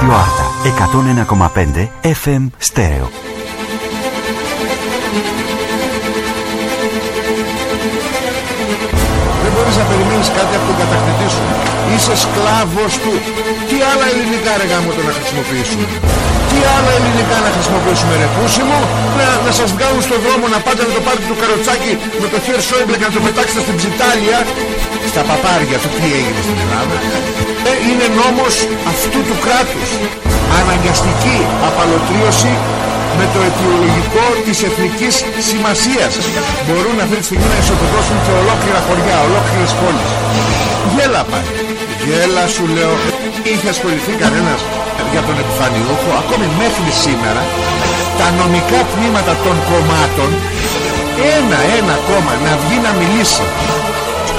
Ράδιο Άρτα 101,5 FM Στέρεο. Δεν μπορείς να περιμένεις κάτι από τον κατακτητή σου. Είσαι σκλάβος του. Τι άλλα ελληνικά ρε γάμο το να χρησιμοποιήσουμε. Τι άλλα ελληνικά να χρησιμοποιήσουμε ρε πούσι μου. Να, να σας βγάλουν στον δρόμο να πάτε να το πάρετε το καροτσάκι με το χέρι Σόιμπλε και να το πετάξετε στην ψιτάλια. Στα παπάρια του τι έγινε στην Ελλάδα. Ε, είναι νόμος αυτού του κράτους. Αναγκαστική απαλωτρίωση με το αιτιολογικό της εθνικής σημασίας. Μπορούν αυτή τη στιγμή να ισοπεδώσουν και ολόκληρα χωριά, ολόκληρες πόλεις. Γέλα πάλι. Γέλα σου λέω. Είχε ασχοληθεί κανένας; Για τον επιφανιούχο, ακόμη μέχρι σήμερα, τα νομικά τμήματα των κομμάτων, ένα-ένα κόμμα να βγει να μιλήσει.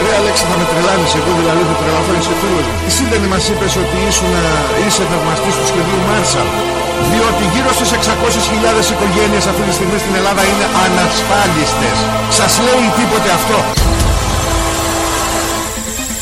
Ρε Αλέξη θα με τρελάνεις εγώ δηλαδή θα τρελαθώ είσαι φίλος μου Εσύ δεν μας είπες ότι ήσουν, είσαι θαυμαστής του σχεδίου Μάρσαλ; Διότι γύρω στις 600.000 οικογένειες αυτή τη στιγμή στην Ελλάδα είναι ανασφάλιστες. Σας λέει τίποτε αυτό.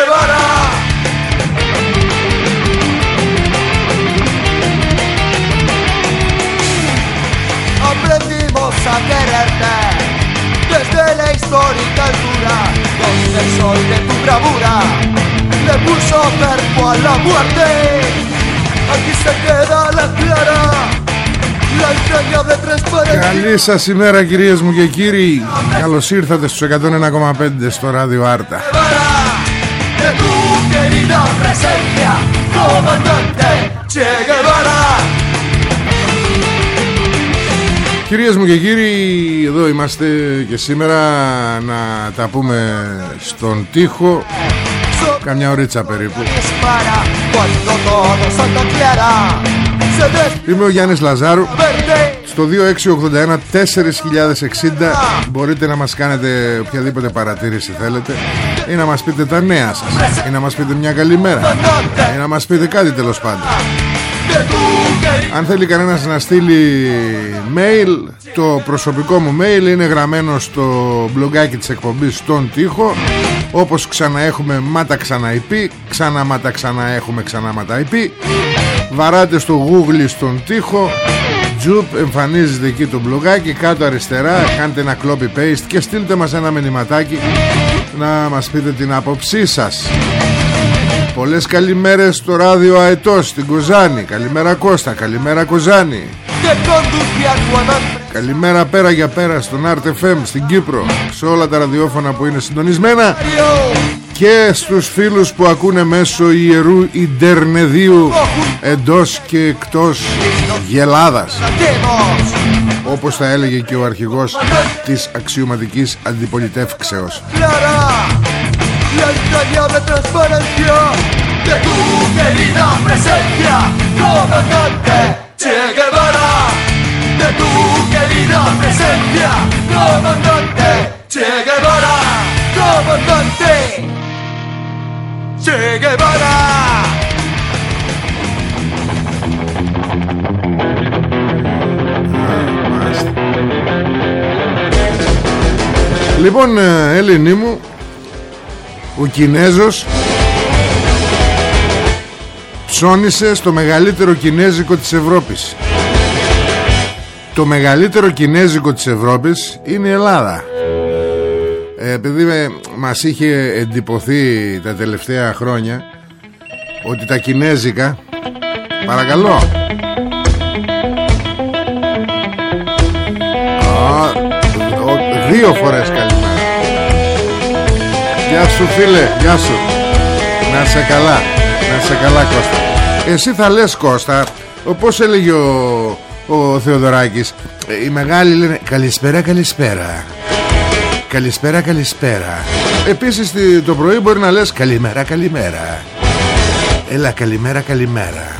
Μπρεβάρα! Απ' την τύπο και του μπρεβούρα. Με πούσο και. Καλή σας ημέρα, κυρίες μου και κύριοι. Καλώς ήρθατε στους 101,5 στο ράδιο Άρτα de tu querida presencia, comandante Che Guevara. Κυρίες μου και κύριοι Εδώ είμαστε και σήμερα Να τα πούμε στον τοίχο Καμιά ωρίτσα περίπου Dispara cuando todo se aclara. Se Είμαι ο Γιάννης Λαζάρου desperde Στο 2681 4060 μπορείτε να μας κάνετε οποιαδήποτε παρατήρηση θέλετε ή να μας πείτε τα νέα σας ή να μας πείτε μια καλημέρα ή να μας πείτε κάτι τέλος πάντων. De tu querida Αν θέλει κανένας να στείλει mail το προσωπικό μου mail είναι γραμμένο στο μπλογκάκι της εκπομπής στον τοίχο. Όπως ξαναέχουμε μάτα ξαναειπεί ξανά μάτα ξαναέχουμε ξανά ματα IP βαράτε στο google στον τοίχο. Τζουπ εμφανίζεται εκεί το μπλογκάκι κάτω αριστερά. Κάντε ένα copy paste και στείλτε μας ένα μηνυματάκι να μας πείτε την άποψή σας Πολλές καλημέρες στο ράδιο Αετός στην Κοζάνη. Καλημέρα Κώστα, καλημέρα Κοζάνη. Que conduce a tu amante. Καλημέρα πέρα για πέρα στον RTFM στην Κύπρο. Σε όλα τα ραδιόφωνα που είναι συντονισμένα. Και στους φίλους που ακούνε μέσω ιερού Ιντερνεδίου Εντός και εκτός Γελάδας. Demos Όπως θα έλεγε και ο αρχηγός της αξιωματικής αντιπολιτεύξεως clara la entrañable transparencia de tu querida presencia, comandante Che Guevara. De tu querida presencia, comandante Che Guevara, comandante Che Guevara. Λοιπόν ε, Έλληνή μου Ο Κινέζος Ψώνισε στο μεγαλύτερο κινέζικο της Ευρώπης. Το μεγαλύτερο κινέζικο της Ευρώπης Είναι η Ελλάδα. Ε, Επειδή με, μας είχε εντυπωθεί τα τελευταία χρόνια Ότι τα κινέζικα Παρακαλώ. Α, ο- Δύο φορές καλημέρα Γεια σου φίλε, γεια σου. Να σε καλά, να σε καλά Κώστα. Εσύ θα λες Κώστα Όπως έλεγε ο, ο Θεοδωράκης ε, Οι μεγάλοι λένε Καλησπέρα, καλησπέρα Καλησπέρα, καλησπέρα Επίσης τη- το πρωί μπορεί να λες Καλημέρα, καλημέρα Έλα, καλημέρα, καλημέρα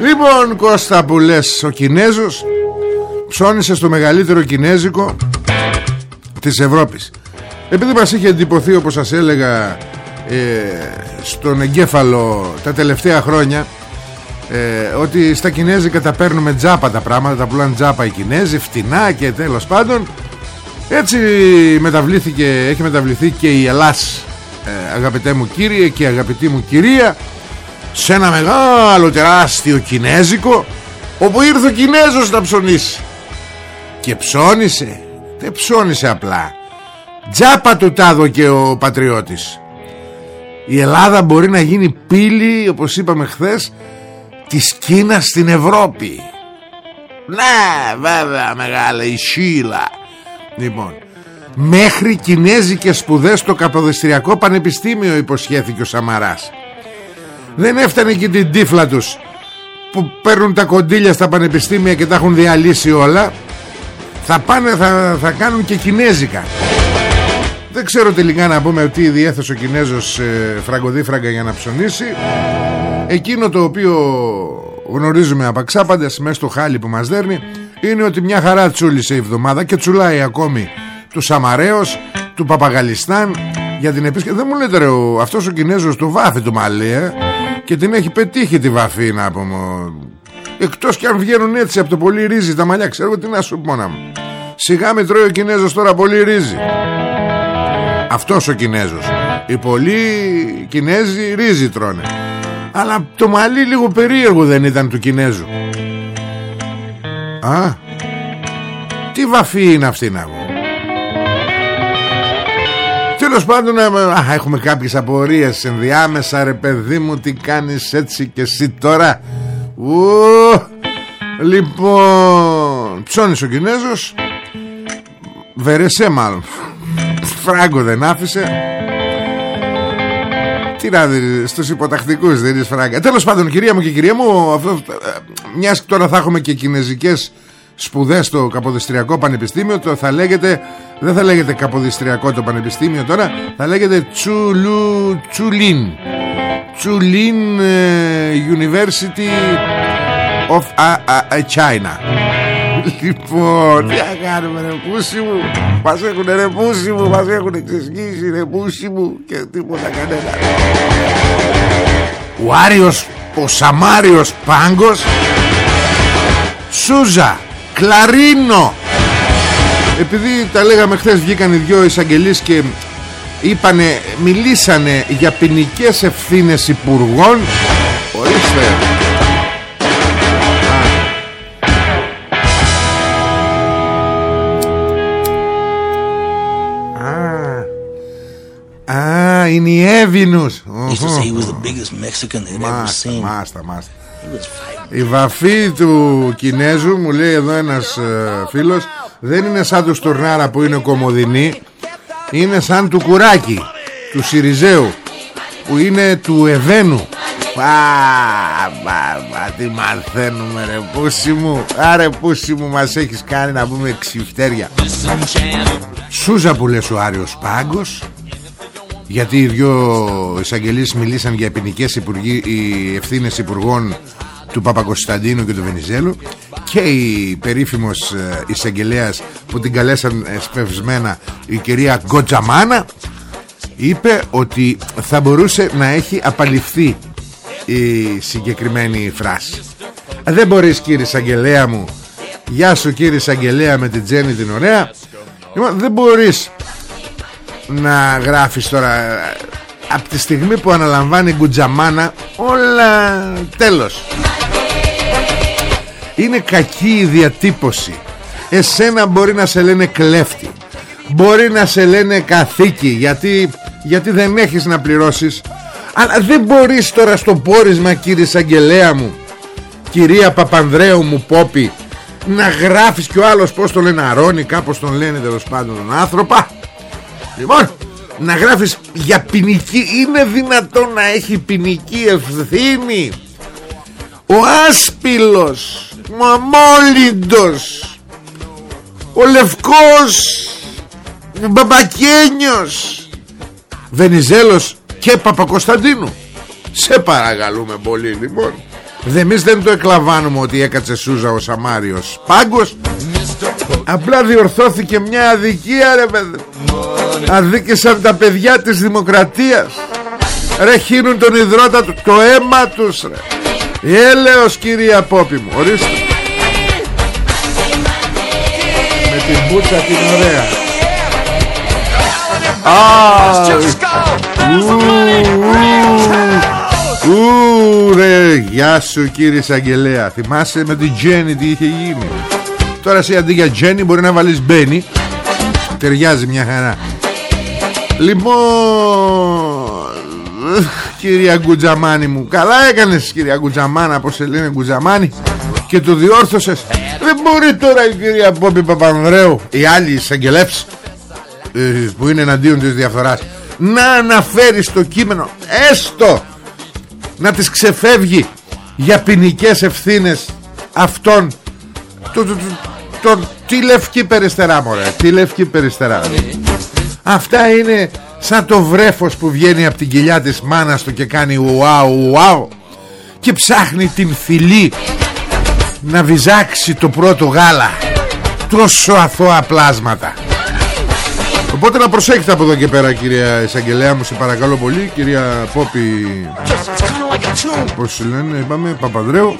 Λοιπόν Κώστα που λες ο Κινέζος Ψώνισε στο μεγαλύτερο Κινέζικο Της Ευρώπης Επειδή μας είχε εντυπωθεί όπως σας έλεγα ε, Στον εγκέφαλο Τα τελευταία χρόνια ε, Ότι στα Κινέζικα τα παίρνουμε τζάπα τα πράγματα Τα πουλάνε τζάπα οι Κινέζοι Φτηνά και τέλος πάντων Έτσι μεταβλήθηκε Έχει μεταβληθεί και η Ελλάς ε, Αγαπητέ μου κύριε και αγαπητή μου κυρία σε ένα μεγάλο τεράστιο κινέζικο όπου ήρθε ο Κινέζος να ψωνίσει. Και ψώνισε δεν ψώνισε απλά τζάπα του τάδο και ο πατριώτης. Η Ελλάδα μπορεί να γίνει πύλη όπως είπαμε χθες της Κίνας στην Ευρώπη. Ναι βέβαια μεγάλα η Σίλα. Λοιπόν μέχρι κινέζικες σπουδές στο Καποδιστριακό Πανεπιστήμιο υποσχέθηκε ο Σαμαράς. Δεν έφτανε και την τύφλα τους που παίρνουν τα κοντήλια στα πανεπιστήμια και τα έχουν διαλύσει όλα. Θα πάνε θα, θα κάνουν και κινέζικα δεν ξέρω τελικά να πούμε ότι διέθεσε ο Κινέζος ε, φραγκοδίφραγκα για να ψωνίσει. Εκείνο το οποίο γνωρίζουμε απαξάπαντες μέσα στο χάλι που μας δέρνει είναι ότι μια χαρά τσούλησε η εβδομάδα και τσουλάει ακόμη του Σαμαρέως του Παπαγαλιστάν για την επίσκεψη. Δεν μου λέτε ρε αυτός ο Κινέζος του βάφει του Μαλή ε και την έχει πετύχει τη βαφή να πούμε. Εκτός και αν βγαίνουν έτσι από το πολύ ρύζι τα μαλλιά ξέρω τι να σου πω να μου. Σιγά με τρώει ο Κινέζος τώρα πολύ ρύζι αυτός ο Κινέζος. Οι πολλοί Κινέζοι ρύζι τρώνε. Αλλά το μαλλί λίγο περίεργο δεν ήταν του Κινέζου. Α Τι βαφή είναι αυτή να μου Τέλος πάντων α, έχουμε κάποιες απορίες ενδιάμεσα ρε παιδί μου τι κάνεις έτσι και εσύ τώρα. Ου, Λοιπόν Ψώνεις ο Κινέζος. Βερεσέ μάλλον Φράγκο δεν άφησε. Τι να δει Στους υποτακτικούς δεν είναι φράγκα. Τέλος πάντων κυρία μου και κυρία μου αυτό, ε, Μιας τώρα θα έχουμε και κινέζικες σπουδές στο Καποδιστριακό Πανεπιστήμιο το θα λέγεται, δεν θα λέγεται Καποδιστριακό το Πανεπιστήμιο τώρα θα λέγεται Τσουλου, Τσουλίν. Τσουλίν ε, University of China Λοιπόν, τι να κάνουμε ρε πούσι μου; Μας έχουν ρε πούσι μου Μας έχουν ξεσχίσει ρε πούσι μου Και τίποτα κανένα. Ο Άριος Ο Σαμάριος Πάγκος Σούζα Κλαρίνο. Επειδή τα λέγαμε χθες βγήκαν οι δυο εισαγγελείς και είπανε, μιλήσανε για ποινικές ευθύνες υπουργών. Ορίστε Α, είναι η Εύηνους Μάστα, μάστα η βαφή του Κινέζου μου λέει εδώ ένας ε, φίλος δεν είναι σαν τους Στουρνάρα που είναι κομμωδινή είναι σαν του Κουράκη του Σιριζέου που είναι του Εβένου. Πα, τι μαθαίνουμε ρε πούσι μου. Άρε πούσι μου μας έχεις κάνει να πούμε ξυφτέρια. Σούζα που λες ο Άριος Πάγκος γιατί οι δυο εισαγγελείς μιλήσαν για ποινικές οι ευθύνες υπουργών του Παπακοσταντίνου και του Βενιζέλου και η περίφημος ε, εισαγγελέας που την καλέσαν εσπευσμένα η κυρία Γκοτζαμάνα είπε ότι θα μπορούσε να έχει απαλληφθεί η συγκεκριμένη φράση. Δεν μπορείς κύριε εισαγγελέα μου. Γεια σου κύριε εισαγγελέα με την Τζέννη την ωραία. Λοιπόν, Δεν μπορείς να γράφεις τώρα από τη στιγμή που αναλαμβάνει γκουτζαμάνα όλα τέλος. Είναι κακή η διατύπωση. Εσένα μπορεί να σε λένε κλέφτη. Μπορεί να σε λένε καθήκη γιατί, γιατί δεν έχεις να πληρώσεις. Αλλά δεν μπορείς τώρα στο πόρισμα κύριε Σαγγελέα μου κυρία Παπανδρέου μου Πόπη να γράφεις και ο άλλος πως τον λένε Αρώνη κάπως τον λένε τέλος πάντων τον άνθρωπα Λοιπόν να γράφεις για ποινική είναι δυνατόν να έχει ποινική ευθύνη. Ο άσπυλος ο αμόλυντος ο λευκός ο μπαμπακένιος Βενιζέλος και Παπακοσταντίνου. Σε παρακαλούμε πολύ λοιπόν. Δε εμείς δεν το εκλαμβάνουμε ότι έκατσε Σούζα ο Σαμάριος Πάγκος Απλά διορθώθηκε μια αδικία ρε παιδί Αδίκησαν τα παιδιά της δημοκρατίας. Ρε χύνουν τον υδρότα του Το αίμα τους ρε. Έλεος κυρία Πόπη μου Ορίστε. Με την μπούτσα την ωραία. Ου, ρε, γεια σου κύριε Σαγγελέα. Θυμάσαι με την Τζέννη τι είχε γίνει Τώρα σε αντί για Τζέννη μπορεί να βάλεις Μπένι. Ταιριάζει μια χαρά. Λοιπόν Κυρία Γκουτζαμάνη μου Καλά έκανες κυρία Γκουτζαμάνα Πως σε λένε Γκουτζαμάνη Και το διόρθωσες. Δεν μπορεί τώρα η κυρία Πόπη Παπανδρέου Οι άλλοι εισαγγελεύς ε, Που είναι εναντίον της διαφθοράς Να αναφέρει στο κείμενο Έστω Να τις ξεφεύγει Για ποινικές ευθύνες Αυτών το, το, το, Τι λευκή περιστερά μωρέ Τι λευκή περιστερά. Αυτά είναι σαν το βρέφος που βγαίνει από την κοιλιά της μάνας του και κάνει ουάου ουάου και ψάχνει την φυλή να βυζάξει το πρώτο γάλα. Τόσο αθώα πλάσματα. Οπότε να προσέχετε από εδώ και πέρα κυρία εισαγγελέα μου σε παρακαλώ πολύ κυρία Πόπη. Πως λένε είπαμε Παπαδρέου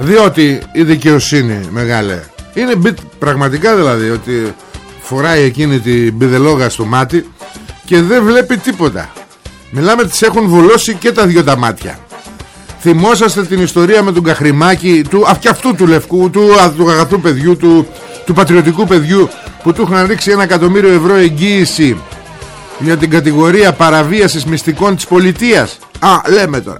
διότι η δικαιοσύνη μεγάλε είναι πραγματικά δηλαδή ότι φοράει εκείνη την μπιδελόγα στο μάτι και δεν βλέπει τίποτα. Μιλάμε τις έχουν βουλώσει και τα δυο τα μάτια. Θυμόσαστε την ιστορία με τον Καχρημάκη του, και αυτού του λευκού του, του αγαθού παιδιού του, του πατριωτικού παιδιού που του είχαν ρίξει ένα εκατομμύριο ευρώ εγγύηση για την κατηγορία παραβίασης μυστικών της πολιτείας. Α λέμε τώρα.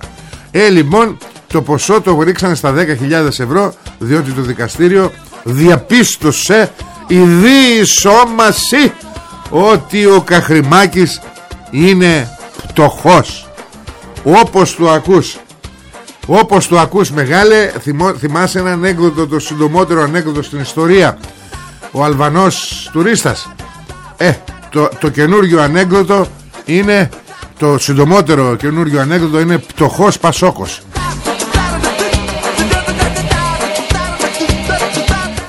Ε λοιπόν το ποσό το ρίξανε στα 10.000 ευρώ διότι το δικαστήριο διαπίστωσε η διεισόμαση ότι ο Καχρημάκης είναι πτωχός. Όπως το ακούς όπως το ακούς μεγάλε θυμό, θυμάσαι ένα ανέκδοτο το συντομότερο ανέκδοτο στην ιστορία. Ο Αλβανός τουρίστας. Ε το, το καινούργιο ανέκδοτο είναι το συντομότερο καινούργιο ανέκδοτο είναι πτωχός Πασόκος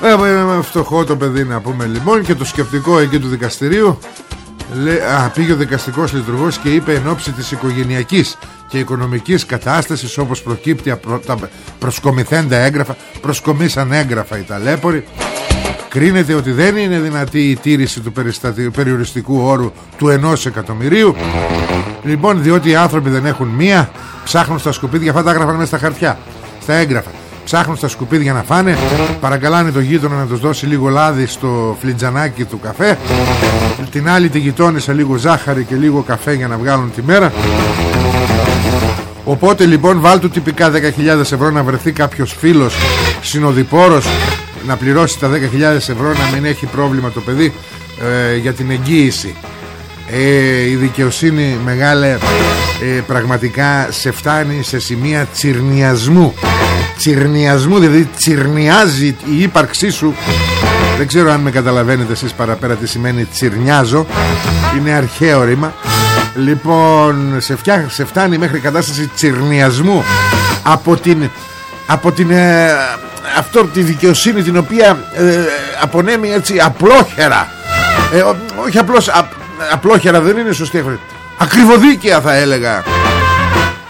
Ε, ε, ε, φτωχό το παιδί να πούμε λοιπόν και το σκεπτικό εκεί του δικαστηρίου. Λέ, α, πήγε ο δικαστικός λειτουργός και είπε εν ώψη της οικογενειακής και οικονομικής κατάστασης όπως προκύπτει από τα προσκομιθέντα έγγραφα προσκομίσαν έγγραφα οι ταλέποροι. Κρίνεται ότι δεν είναι δυνατή η τήρηση του περιοριστικού όρου του ενός εκατομμυρίου. Λοιπόν διότι οι άνθρωποι δεν έχουν μία ψάχνουν στα σκουπίδια αυτά τα έγραφαν μέσα στα χαρτιά στα έγγραφα ψάχνουν στα σκουπίδια να φάνε. Παρακαλάνε το γείτονα να τους δώσει λίγο λάδι στο φλιτζανάκι του καφέ. Την άλλη τη γειτόνισσα λίγο ζάχαρη και λίγο καφέ για να βγάλουν τη μέρα. Οπότε λοιπόν βάλτου τυπικά 10.000 ευρώ να βρεθεί κάποιος φίλος συνοδοιπόρος να πληρώσει τα 10.000 ευρώ να μην έχει πρόβλημα το παιδί ε, για την εγγύηση. Ε, η δικαιοσύνη μεγάλε ε, πραγματικά σε φτάνει σε σημεία τσιρνιασμού τσιρνιασμού δηλαδή τσιρνιάζει η ύπαρξή σου. Δεν ξέρω αν με καταλαβαίνετε εσείς παραπέρα τι σημαίνει τσιρνιάζω. Είναι αρχαίο ρήμα. Λοιπόν σε, φτιά, σε φτάνει μέχρι κατάσταση τσιρνιασμού από την από την ε, αυτό τη δικαιοσύνη την οποία ε, απονέμει έτσι απλόχερα. Ε, όχι απλώς α, απλόχερα δεν είναι σωστή ακριβοδίκαια θα έλεγα.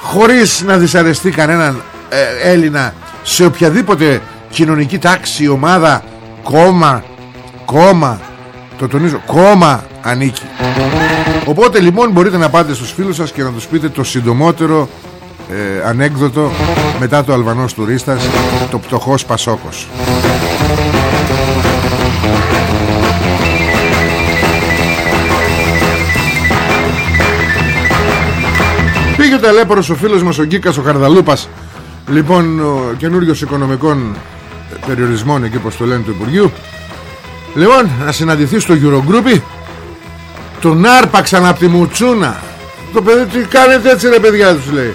Χωρίς να δυσαρεστεί κανέναν ε, Έλληνα σε οποιαδήποτε κοινωνική τάξη, ομάδα, κόμμα, κόμμα, το τονίζω, κόμμα ανήκει. Οπότε λοιπόν μπορείτε να πάτε στους φίλους σας και να τους πείτε το συντομότερο ε, ανέκδοτο μετά το Αλβανός τουρίστας, το πτωχός Πασόκος. Πήγε ο ταλέπορος ο φίλος μας ο Γκίκας ο Χαρδαλούπας Λοιπόν ο καινούριος οικονομικών περιορισμών εκεί πως το λένε του Υπουργείου. Λοιπόν να συναντηθεί στο Eurogroup. Τον άρπαξαν από τη Μουτσούνα. Το παιδί τι κάνετε έτσι ρε παιδιά τους λέει.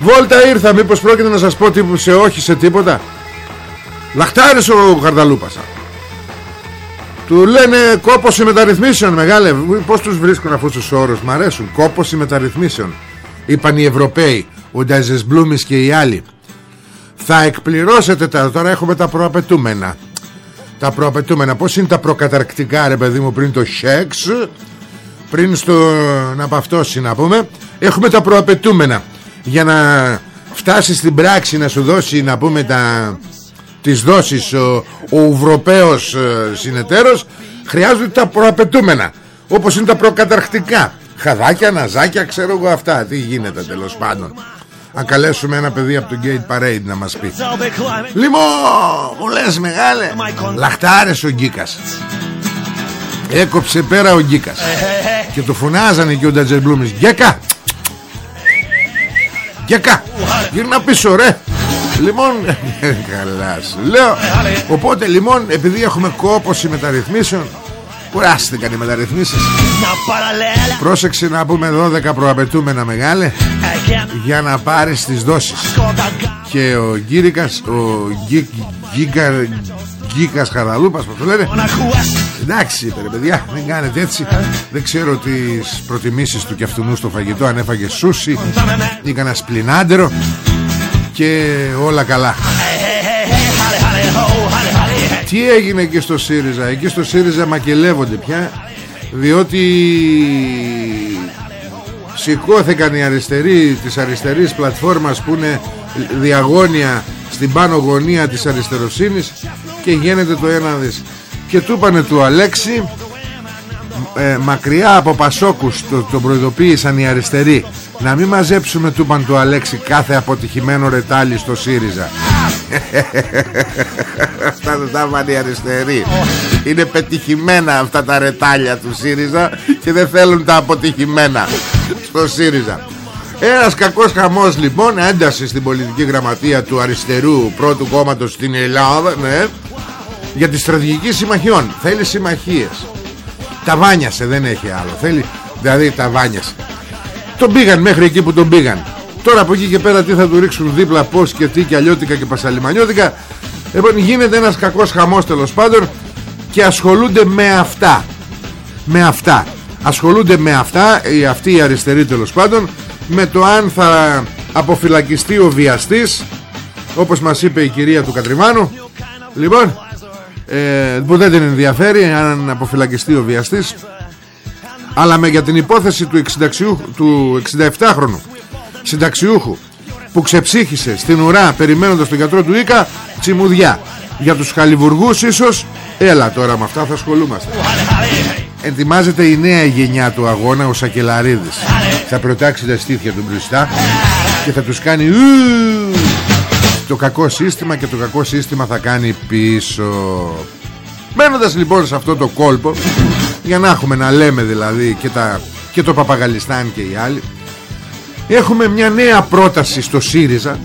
Βόλτα ήρθα μήπως πρόκειται να σας πω σε όχι σε τίποτα. Λαχτάρης ο Χαρδαλούπας. Του λένε κόπωση μεταρρυθμίσεων μεγάλε. Πως τους βρίσκουν αυτούς τους όρους Μ' αρέσουν. Κόπωση μεταρρυθμίσεων Είπαν οι Ευρωπαίοι ο Νταζεσμπλούμης και οι άλλοι. Θα εκπληρώσετε τα τώρα έχουμε τα προαπαιτούμενα. Τα προαπαιτούμενα. Πως είναι τα προκαταρκτικά ρε παιδί μου πριν το σεξ; Πριν στο να παυτώσει να πούμε έχουμε τα προαπαιτούμενα. Για να φτάσεις στην πράξη να σου δώσει να πούμε τα, τις δόσεις ο, ο Ευρωπαίος ε, συνεταίρος χρειάζονται τα προαπαιτούμενα. Όπως είναι τα προκαταρκτικά. Χαδάκια, ναζάκια ξέρω εγώ αυτά. Τι γίνεται τέλος πάντων να καλέσουμε ένα παιδί από το Gate Parade να μας πει. Λοιπόν μου λες μεγάλε Λαχτάρες ο Γκίκας. Έκοψε πέρα ο Γκίκας. Και το φωνάζανε και ο Ντατζερμπλούμης Γκέκα! Γκέκα! Γύρνα πίσω ρε! Λοιπόν Καλά σου λέω. Οπότε λοιπόν επειδή έχουμε κόποση μεταρρυθμίσεων Κουράστηκαν οι μεταρρυθμίσεις. Πρόσεξε να πούμε 12 προαπαιτούμενα μεγάλε Για να πάρεις τις δόσεις. Και ο Γκύρικας Ο Γκίκα Γκίκας Χαραλούπας Πώς το λένε. Εντάξει ρε παιδιά δεν κάνετε έτσι. Δεν ξέρω τις προτιμήσεις του και αυτού στο φαγητό Αν έφαγε σούσι Ή κανένα σπλινάντερο. Και όλα καλά τι έγινε εκεί στο ΣΥΡΙΖΑ; Εκεί στο ΣΥΡΙΖΑ μακελεύονται πια Διότι Σηκώθηκαν οι αριστεροί Της αριστερής πλατφόρμας Που είναι διαγώνια Στην πάνω γωνία της αριστεροσύνης Και γίνεται το ένα δις. Και του είπανε του Αλέξη ε, Μακριά από Πασόκους το, το προειδοποίησαν οι αριστεροί. Να μην μαζέψουμε του είπαν του Αλέξη Κάθε αποτυχημένο ρετάλι στο ΣΥΡΙΖΑ Αυτά δεν τα βάλει αριστεροί Είναι πετυχημένα αυτά τα ρετάλια του ΣΥΡΙΖΑ Και δεν θέλουν τα αποτυχημένα Στο ΣΥΡΙΖΑ. Ένας κακός χαμός λοιπόν Ένταση στην πολιτική γραμματεία του αριστερού Πρώτου κόμματος στην Ελλάδα ναι, Για τη στρατηγική συμμαχιών. Θέλει συμμαχίες. Τα βάνιασε δεν έχει άλλο. Θέλει δηλαδή τα βάνιασε. Τον πήγαν μέχρι εκεί που τον πήγαν Τώρα από εκεί και πέρα τι θα του ρίξουν δίπλα Πώς και τι και αλλιώτικα και πασαλιμανιώτικα. Λοιπόν γίνεται ένας κακός χαμός τέλος πάντων Και ασχολούνται με αυτά. Με αυτά. Ασχολούνται με αυτά οι, Αυτοί οι αριστεροί τέλος πάντων Με το αν θα αποφυλακιστεί ο βιαστής Όπως μας είπε η κυρία του Κατριμάνου. Λοιπόν ε, Που δεν την ενδιαφέρει Αν αποφυλακιστεί ο βιαστής Αλλά με, για την υπόθεση του, 66, του 67χρονου συνταξιούχου που ξεψύχησε στην ουρά περιμένοντας τον γιατρό του Ίκα τσιμουδιά. Για τους χαλιβουργούς ίσως έλα τώρα με αυτά θα ασχολούμαστε. Ετοιμάζεται η νέα γενιά του αγώνα ο Σακελαρίδης. Θα προτάξει τα στήθια του μπροστά και θα τους κάνει το κακό σύστημα και το κακό σύστημα θα κάνει πίσω. Μένοντας λοιπόν σε αυτό το κόλπο για να έχουμε να λέμε δηλαδή και, τα, και το Παπαγαλιστάν και οι άλλοι Έχουμε μια νέα πρόταση στο ΣΥΡΙΖΑ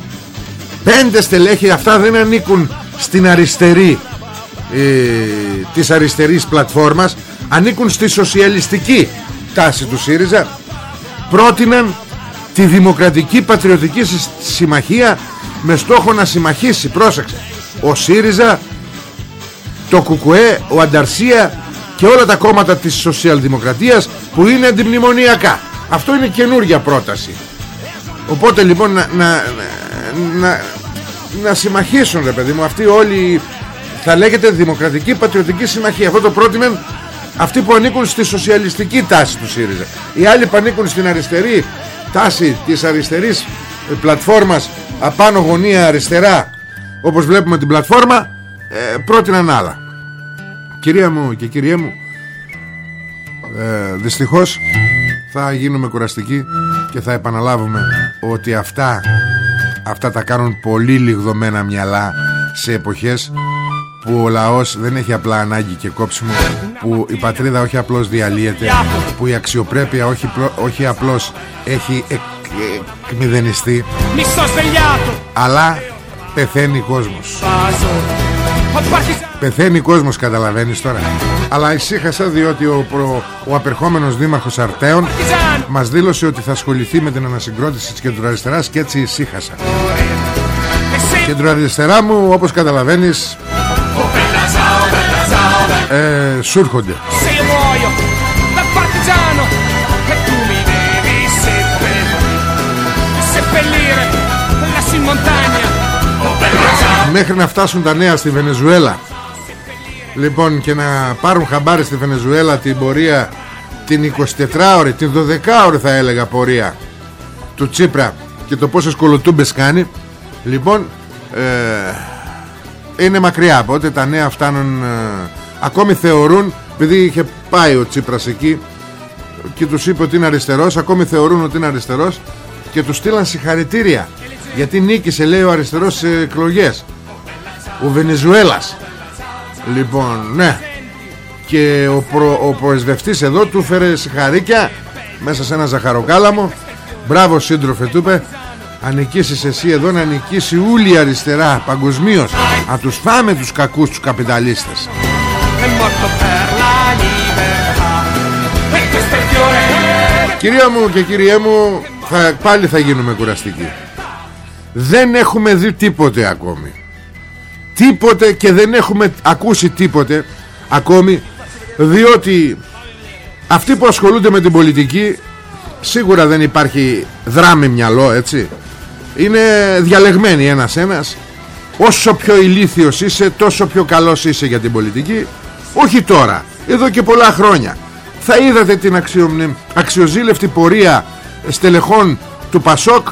Πέντε στελέχη Αυτά δεν ανήκουν στην αριστερή ε, Της αριστερής πλατφόρμας Ανήκουν στη σοσιαλιστική τάση του ΣΥΡΙΖΑ Πρότειναν τη Δημοκρατική Πατριωτική Συμμαχία Με στόχο να συμμαχίσει Πρόσεξε Ο ΣΥΡΙΖΑ Το ΚΚΕ Ο Ανταρσία και όλα τα κόμματα της σοσιαλδημοκρατίας που είναι αντιμνημονιακά. Αυτό είναι καινούργια πρόταση. Οπότε λοιπόν να, να, να, να συμμαχίσουν ρε παιδί μου Αυτοί όλοι θα λέγεται Δημοκρατική Πατριωτική Συμμαχία. Αυτό το πρότειναν αυτοί που ανήκουν στη σοσιαλιστική τάση του ΣΥΡΙΖΑ. Οι άλλοι που ανήκουν στην αριστερή τάση της αριστερής πλατφόρμας Απάνω γωνία αριστερά Όπως βλέπουμε την πλατφόρμα ε, Πρότειναν άλλα. Κυρία μου και κυρία μου ε, Δυστυχώς θα γίνουμε κουραστικοί και θα επαναλάβουμε ότι αυτά αυτά τα κάνουν πολύ λιγδωμένα μυαλά σε εποχές που ο λαός δεν έχει απλά ανάγκη και κόψιμο που η πατρίδα όχι απλώς διαλύεται που η αξιοπρέπεια όχι, όχι απλώς έχει εκ, εκμηδενιστεί αλλά πεθαίνει κόσμος Πεθαίνει κόσμος καταλαβαίνεις τώρα. Αλλά ησύχασα διότι ο, προ, ο απερχόμενος δήμαρχος Αρτέων Μας δήλωσε ότι θα ασχοληθεί με την ανασυγκρότηση της κεντροαριστεράς Και έτσι ησύχασα. Κεντροαριστερά μου όπως καταλαβαίνεις ε, Σου έρχονται μέχρι να φτάσουν τα νέα στη Βενεζουέλα. Λοιπόν και να πάρουν χαμπάρι στη Βενεζουέλα την πορεία την 24ωρη, την 12ωρη θα έλεγα πορεία του Τσίπρα και το πόσες κολοτούμπες κάνει. Λοιπόν ε, είναι μακριά οπότε τα νέα φτάνουν ε, ακόμη θεωρούν επειδή είχε πάει ο Τσίπρας εκεί και τους είπε ότι είναι αριστερός ακόμη θεωρούν ότι είναι αριστερός και τους στείλαν συγχαρητήρια γιατί νίκησε λέει ο αριστερός σε εκλογές. Ο Βενεζουέλας. Λοιπόν ναι. Και ο, προ, ο προεσβευτής εδώ του φέρε συγχαρήκια μέσα σε ένα ζαχαροκάλαμο. Μπράβο σύντροφε του είπε. Αν νικήσεις εσύ εδώ να νικήσει όλη αριστερά παγκοσμίως. να τους φάμε τους κακούς τους καπιταλίστες. Κυρία μου και κυριέ μου θα, Πάλι θα γίνουμε κουραστικοί. Δεν έχουμε δει τίποτε ακόμη. Τίποτε και δεν έχουμε ακούσει τίποτε Ακόμη Διότι Αυτοί που ασχολούνται με την πολιτική Σίγουρα δεν υπάρχει δράμη μυαλό έτσι. Είναι διαλεγμένοι ένας ένας. Όσο πιο ηλίθιος είσαι Τόσο πιο καλός είσαι για την πολιτική. Όχι τώρα Εδώ και πολλά χρόνια. Θα είδατε την αξιο... αξιοζήλευτη πορεία στελεχών του Πασόκ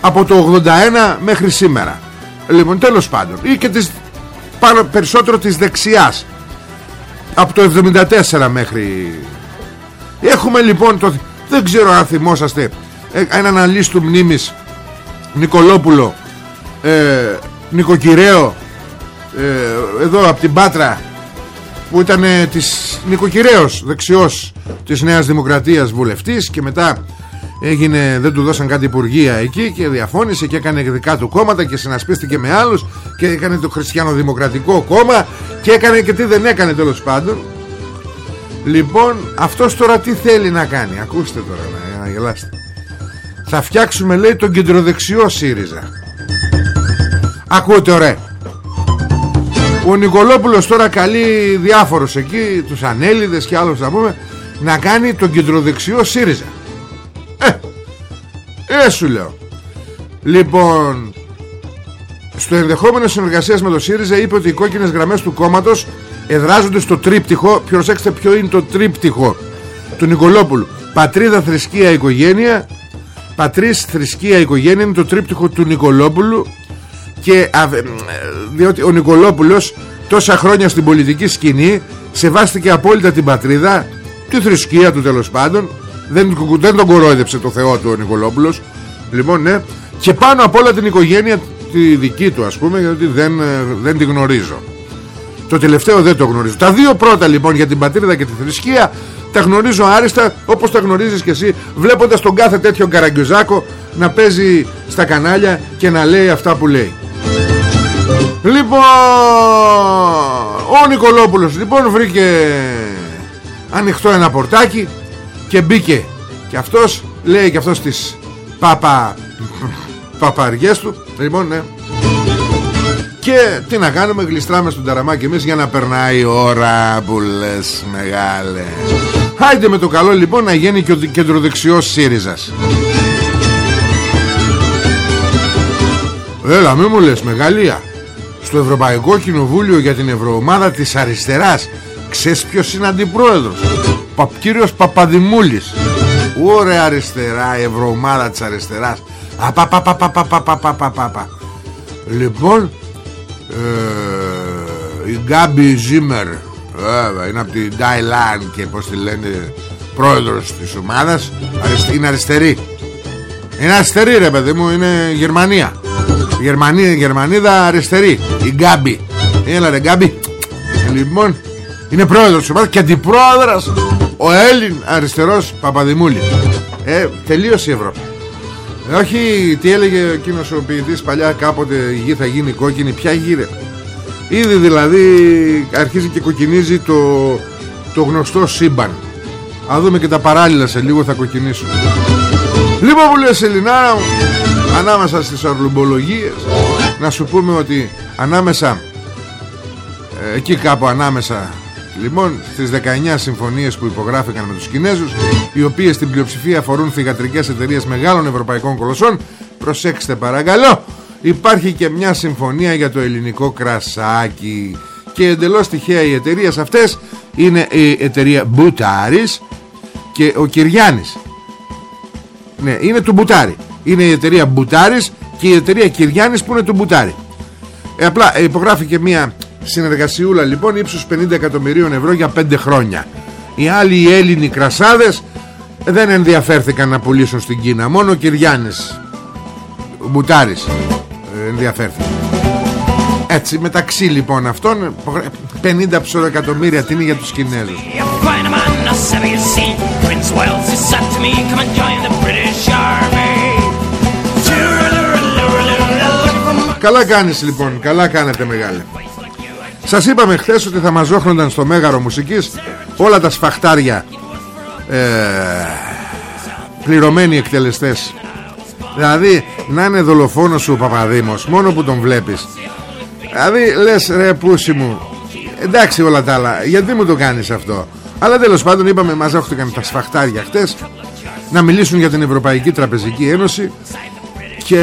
από το 81 μέχρι σήμερα. Λοιπόν τέλος πάντων ή και τις, πάνω, περισσότερο της δεξιάς από το 74 μέχρι. Έχουμε λοιπόν το... δεν ξέρω αν θυμόσαστε ε, έναν αλίστου μνήμης Νικολόπουλο ε, Νικοκυρέο ε, εδώ από την Πάτρα που ήταν της νοικοκυρέως δεξιός της Νέας Δημοκρατίας βουλευτής και μετά έγινε, δεν του δώσαν κάτι υπουργεία εκεί και διαφώνησε και έκανε δικά του κόμματα και συνασπίστηκε με άλλους και έκανε το Χριστιανοδημοκρατικό κόμμα και έκανε και τι δεν έκανε τέλος πάντων. Λοιπόν αυτός τώρα τι θέλει να κάνει; Ακούστε τώρα να, να γελάστε. Θα φτιάξουμε λέει τον κεντροδεξιό ΣΥΡΙΖΑ. Ακούτε ωραία. Ο Νικολόπουλος τώρα καλεί διάφορους εκεί Τους ανέλιδες και άλλους να πούμε Να κάνει τον κεντροδεξιό ΣΥΡΙΖΑ Ε, ε σου λέω. Λοιπόν Στο ενδεχόμενο συνεργασίας με το ΣΥΡΙΖΑ Είπε ότι οι κόκκινες γραμμές του κόμματος Εδράζονται στο τρίπτυχο. Προσέξτε ποιο είναι το τρίπτυχο Του Νικολόπουλου. Πατρίδα, θρησκεία, οικογένεια Πατρίς, θρησκεία, οικογένεια Είναι το τρίπτυχο του Νικολόπουλου. Και διότι ο Νικολόπουλος τόσα χρόνια στην πολιτική σκηνή σεβάστηκε απόλυτα την πατρίδα τη θρησκεία του τέλος πάντων δεν, δεν τον κορόιδεψε το Θεό του ο Νικολόπουλος. Λοιπόν ναι. Και πάνω απ' όλα την οικογένεια τη δική του ας πούμε γιατί δεν, ε, δεν τη γνωρίζω. Το τελευταίο δεν το γνωρίζω. Τα δύο πρώτα λοιπόν για την πατρίδα και τη θρησκεία τα γνωρίζω άριστα όπως τα γνωρίζεις και εσύ βλέποντας τον κάθε τέτοιο καραγκιουζάκο να παίζει στα κανάλια και να λέει αυτά που λέει. Λοιπόν Ο Νικολόπουλος λοιπόν βρήκε Ανοιχτό ένα πορτάκι Και μπήκε. Και αυτός λέει και αυτός τις Παπα Παπαριές του Λοιπόν ναι και τι να κάνουμε γλιστράμε στον ταραμάκι εμείς για να περνάει η ώρα που λες μεγάλε. Χάιντε με το καλό λοιπόν να γίνει και ο κεντροδεξιός ΣΥΡΙΖΑς. Έλα μη μου λες μεγαλεία. Στο Ευρωπαϊκό Κοινοβούλιο για την Ευρωομάδα της Αριστεράς Ξέρεις ποιος είναι αντιπρόεδρος; Πα, Κύριος Παπαδημούλης. Ωραία αριστερά η Ευρωομάδα της Αριστεράς. Απαπαπαπαπαπαπαπαπαπα Λοιπόν ε, Η Γκάμπι Ζίμερ Βέβαια είναι από την Ντάιλάν Και πως τη λένε Πρόεδρος της ομάδας Είναι αριστερή. Είναι αριστερή ρε παιδί μου Είναι Γερμανία. Γερμανία, Γερμανίδα αριστερή Η Γκάμπη Έλα ρε Γκάμπη Λοιπόν είναι πρόεδρος και αντιπρόεδρος Ο Έλλην αριστερός Παπαδημούλης. Ε τελείωσε η Ευρώπη. Ε, όχι τι έλεγε εκείνος ο ποιητής παλιά κάποτε η γη θα γίνει κόκκινη Ποια γύρε Ήδη δηλαδή αρχίζει και κοκκινίζει το, το γνωστό σύμπαν. Α δούμε και τα παράλληλα σε λίγο θα κοκκινήσουν. Λοιπόν που λες Ελληνάρα Ανάμεσα στις αρλουμπολογίες Να σου πούμε ότι ανάμεσα ε, Εκεί κάπου ανάμεσα Λοιπόν στις 19 συμφωνίες που υπογράφηκαν με τους Κινέζους Οι οποίες στην πλειοψηφία αφορούν θηγατρικές εταιρείες μεγάλων ευρωπαϊκών κολοσσών Προσέξτε παρακαλώ υπάρχει και μια συμφωνία για το ελληνικό κρασάκι. Και εντελώς τυχαία οι εταιρείες αυτές είναι η εταιρεία Μπουτάρης και ο Κυριάννης. Ναι, είναι του Μπουτάρη. Είναι η εταιρεία Μπουτάρης και η εταιρεία Κυριάννης που είναι του Μπουτάρη. Ε, απλά ε, υπογράφηκε μια συνεργασιούλα λοιπόν ύψους 50 εκατομμυρίων ευρώ για 5 χρόνια. Οι άλλοι οι Έλληνοι κρασάδες δεν ενδιαφέρθηκαν να πουλήσουν στην Κίνα. Μόνο ο Κυριάννης ο Μπουτάρης ε, ενδιαφέρθηκε. Έτσι μεταξύ λοιπόν αυτών 50 ψωροκατομμύρια τι είναι για τους Κινέζους. Καλά κάνεις λοιπόν. Καλά κάνετε μεγάλε Σας είπαμε χθες ότι θα μας ζώχνονταν στο Μέγαρο Μουσικής Όλα τα σφαχτάρια ε, Πληρωμένοι εκτελεστές. Δηλαδή να είναι δολοφόνος σου ο Παπαδήμος Μόνο που τον βλέπεις. Δηλαδή λες ρε πούσι μου Εντάξει όλα τα άλλα Γιατί μου το κάνεις αυτό; Αλλά τέλος πάντων είπαμε μαζεύτηκαν τα σφαχτάρια χτες Να μιλήσουν για την Ευρωπαϊκή Τραπεζική Ένωση Και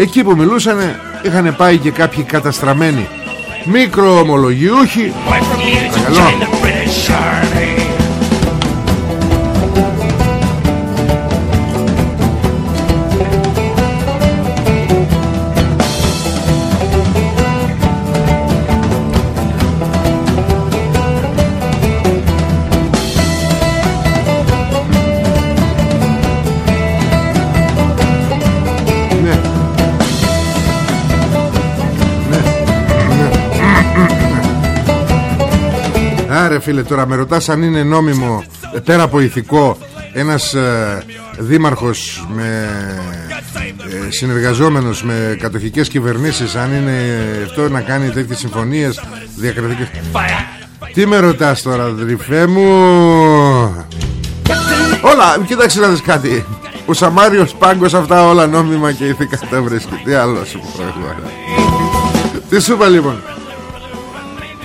εκεί που μιλούσαν Είχαν πάει και κάποιοι καταστραμμένοι Μικροομολογιούχοι. Παρακαλώ ρε φίλε τώρα με ρωτάς αν είναι νόμιμο ε, πέρα από ηθικό ένας ε, δήμαρχος με ε, συνεργαζόμενος με κατοχικές κυβερνήσεις αν είναι αυτό να κάνει τέτοιες συμφωνίες διακρατικές τι με ρωτάς τώρα δρυφέ μου; Όλα κοίταξε να δεις κάτι. Ο Σαμάριος Πάγκος αυτά όλα νόμιμα και ηθικά τα βρίσκει. Τι άλλο σου τι σου είπα λοιπόν;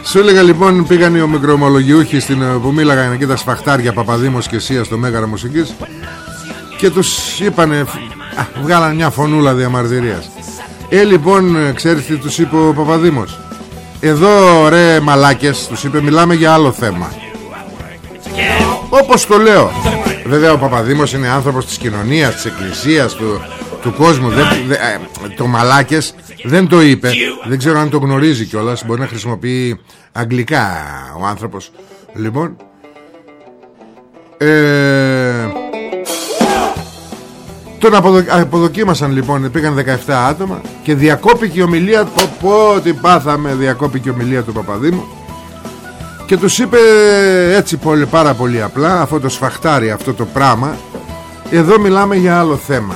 Σου έλεγα λοιπόν πήγαν οι ομικρομολογιούχοι στην, ε, που μίλαγαν εκεί τα σφαχτάρια Παπαδήμος και Σία στο Μέγαρο Μουσικής και τους είπανε α, βγάλαν μια φωνούλα διαμαρτυρίας ε λοιπόν ε, ξέρεις τι τους είπε ο Παπαδήμος; Εδώ ρε μαλάκες τους είπε μιλάμε για άλλο θέμα όπως το λέω. Βέβαια ο Παπαδήμος είναι άνθρωπος της κοινωνίας της εκκλησίας του, του κόσμου. Δεν, ε, το μαλάκες δεν το είπε. Δεν ξέρω αν το γνωρίζει κιόλας. Μπορεί να χρησιμοποιεί αγγλικά ο άνθρωπος. Λοιπόν ε, Τον αποδοκίμασαν λοιπόν Πήγαν 17 άτομα Και διακόπηκε η ομιλία Πω πω τι πάθαμε Διακόπηκε η ομιλία του Παπαδήμου. Και τους είπε έτσι πολύ, πάρα πολύ απλά Αυτό το σφαχτάρι αυτό το πράγμα Εδώ μιλάμε για άλλο θέμα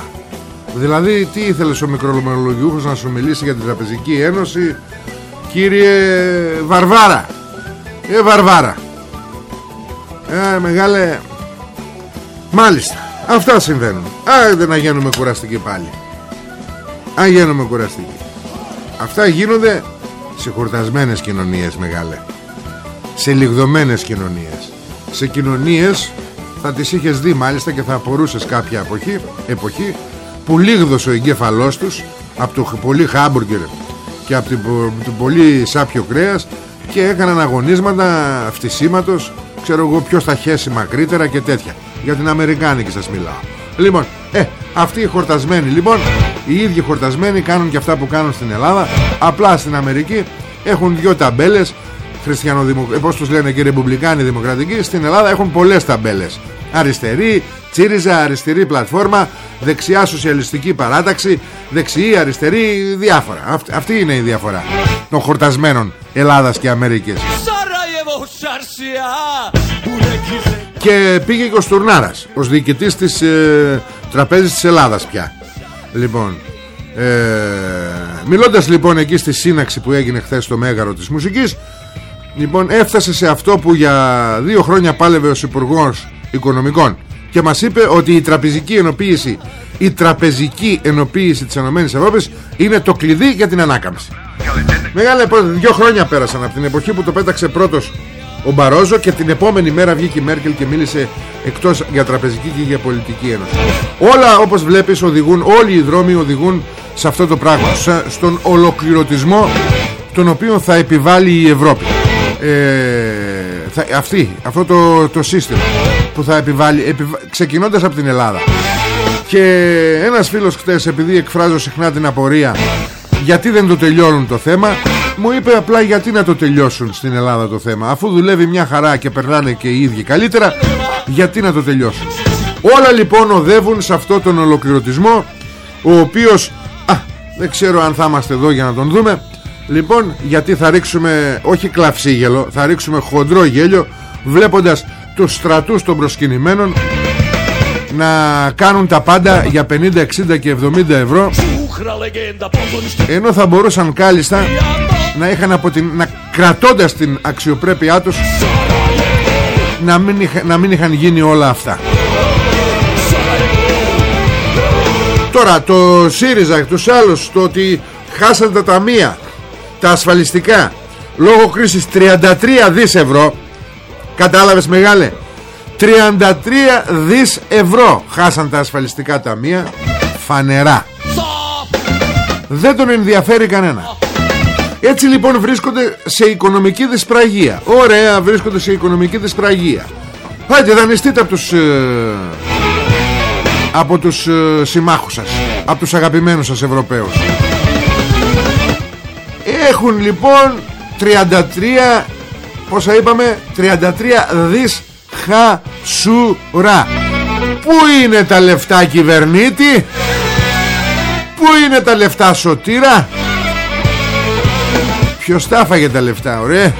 Δηλαδή τι ήθελες ο μικρολογιούχος να σου μιλήσει για την Τραπεζική Ένωση Κύριε Βαρβάρα; Ε Βαρβάρα. Ε μεγάλε Μάλιστα Αυτά συμβαίνουν. Άντε να γίνουμε κουραστικοί πάλι. Αν γίνουμε κουραστικοί. Αυτά γίνονται σε χορτασμένες κοινωνίες μεγάλε. Σε λιγδωμένες κοινωνίες. Σε κοινωνίες θα τις είχες δει μάλιστα και θα απορούσες κάποια εποχή, εποχή που λίγδωσε ο εγκέφαλός τους από το πολύ χάμπουργκερ και από το πολύ σάπιο κρέας και έκαναν αγωνίσματα φτισήματος ξέρω εγώ ποιος θα χέσει μακρύτερα και τέτοια. Για την Αμερικάνικη σας μιλάω. Λοιπόν ε, αυτοί οι χορτασμένοι λοιπόν οι ίδιοι χορτασμένοι κάνουν και αυτά που κάνουν στην Ελλάδα. Απλά στην Αμερική έχουν δυο ταμπέλες χριστιανοδημοκ... Ε, πώς τους λένε και ρεμπουμπλικάνοι δημοκρατικοί στην Ελλάδα έχουν πολλές ταμπέλες. Αριστερή, τσίριζα, αριστερή πλατφόρμα δεξιά σοσιαλιστική παράταξη δεξιή, αριστερή, διάφορα. Αυτή είναι η διαφορά των χορτασμένων Ελλάδας και Αμερικής. Και πήγε και ο Στουρνάρας ως διοικητής της ε, τραπέζης της Ελλάδας πια. Λοιπόν ε, μιλώντας λοιπόν εκεί στη σύναξη που έγινε χθες στο Μέγαρο της Μουσικής λοιπόν έφτασε σε αυτό που για δύο χρόνια πάλευε ως Υπουργός Οικονομικών και μας είπε ότι η τραπεζική ενοποίηση η τραπεζική ενοποίηση της ΕΕ είναι το κλειδί για την ανάκαμψη. Μεγάλα δύο χρόνια πέρασαν από την εποχή που το πέταξε πρώτος ο Μπαρόζο και την επόμενη μέρα βγήκε η Μέρκελ και μίλησε εκτός για τραπεζική και για πολιτική ένωση. Όλα όπως βλέπεις οδηγούν όλοι οι δρόμοι οδηγούν σε αυτό το πράγμα στον ολοκληρωτισμό τον οποίο θα επιβάλλει η Ευρώπη ε, θα, αυτή, αυτό το, το σύστημα που θα επιβάλλει επιβα... ξεκινώντας από την Ελλάδα. Και ένας φίλος χτες επειδή εκφράζω συχνά την απορία γιατί δεν το τελειώνουν το θέμα μου είπε απλά γιατί να το τελειώσουν στην Ελλάδα το θέμα. Αφού δουλεύει μια χαρά και περνάνε και οι ίδιοι καλύτερα γιατί να το τελειώσουν. Όλα λοιπόν οδεύουν σε αυτό τον ολοκληρωτισμό ο οποίος α, δεν ξέρω αν θα είμαστε εδώ για να τον δούμε λοιπόν γιατί θα ρίξουμε όχι κλαυσίγελο θα ρίξουμε χοντρό γέλιο βλέποντας τους στρατούς των προσκυνημένων να κάνουν τα πάντα για 50, 60 και 70 ευρώ ενώ θα μπορούσαν κάλλιστα να είχαν από την, να κρατώντας την αξιοπρέπειά τους να μην, να μην είχαν γίνει όλα αυτά. Τώρα το ΣΥΡΙΖΑ τους άλλους το ότι χάσαν τα ταμεία τα ασφαλιστικά. Λόγω κρίσης 33 δις ευρώ. Κατάλαβες μεγάλε; 33 δις ευρώ. Χάσαν τα ασφαλιστικά ταμεία φανερά. Δεν τον ενδιαφέρει κανένα. Έτσι λοιπόν βρίσκονται σε οικονομική δυσπραγία. Ωραία βρίσκονται σε οικονομική δυσπραγία. Πάτε δανειστείτε από τους ε, από τους ε, συμμάχους σας. Από τους αγαπημένους σας Ευρωπαίους έχουν λοιπόν 33 πόσα είπαμε 33 δις χασουρά Πού είναι τα λεφτά κυβερνήτη; Πού είναι τα λεφτά σωτήρα; Ποιος τα φάγε τα λεφτά ωραία;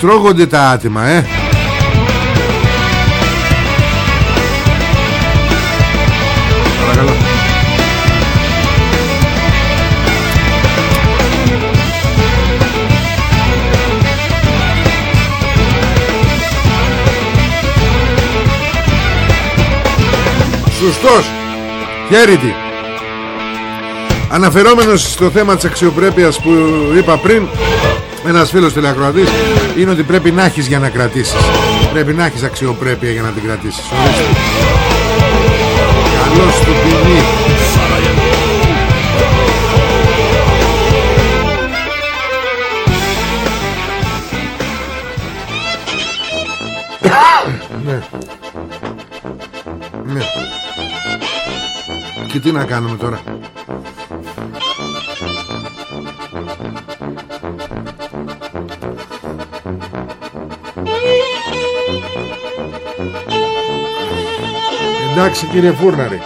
Τρώγονται τα άτιμα ε Σωστός. Χαίρετη Αναφερόμενος στο θέμα της αξιοπρέπειας που είπα πριν Ένας φίλος τηλεακροατής Είναι ότι πρέπει να έχεις για να κρατήσεις. Πρέπει να έχεις αξιοπρέπεια για να την κρατήσεις. Καλώς το ποινί Ναι. Ναι και τι να κάνουμε τώρα; Εντάξει κύριε Φούρναρη.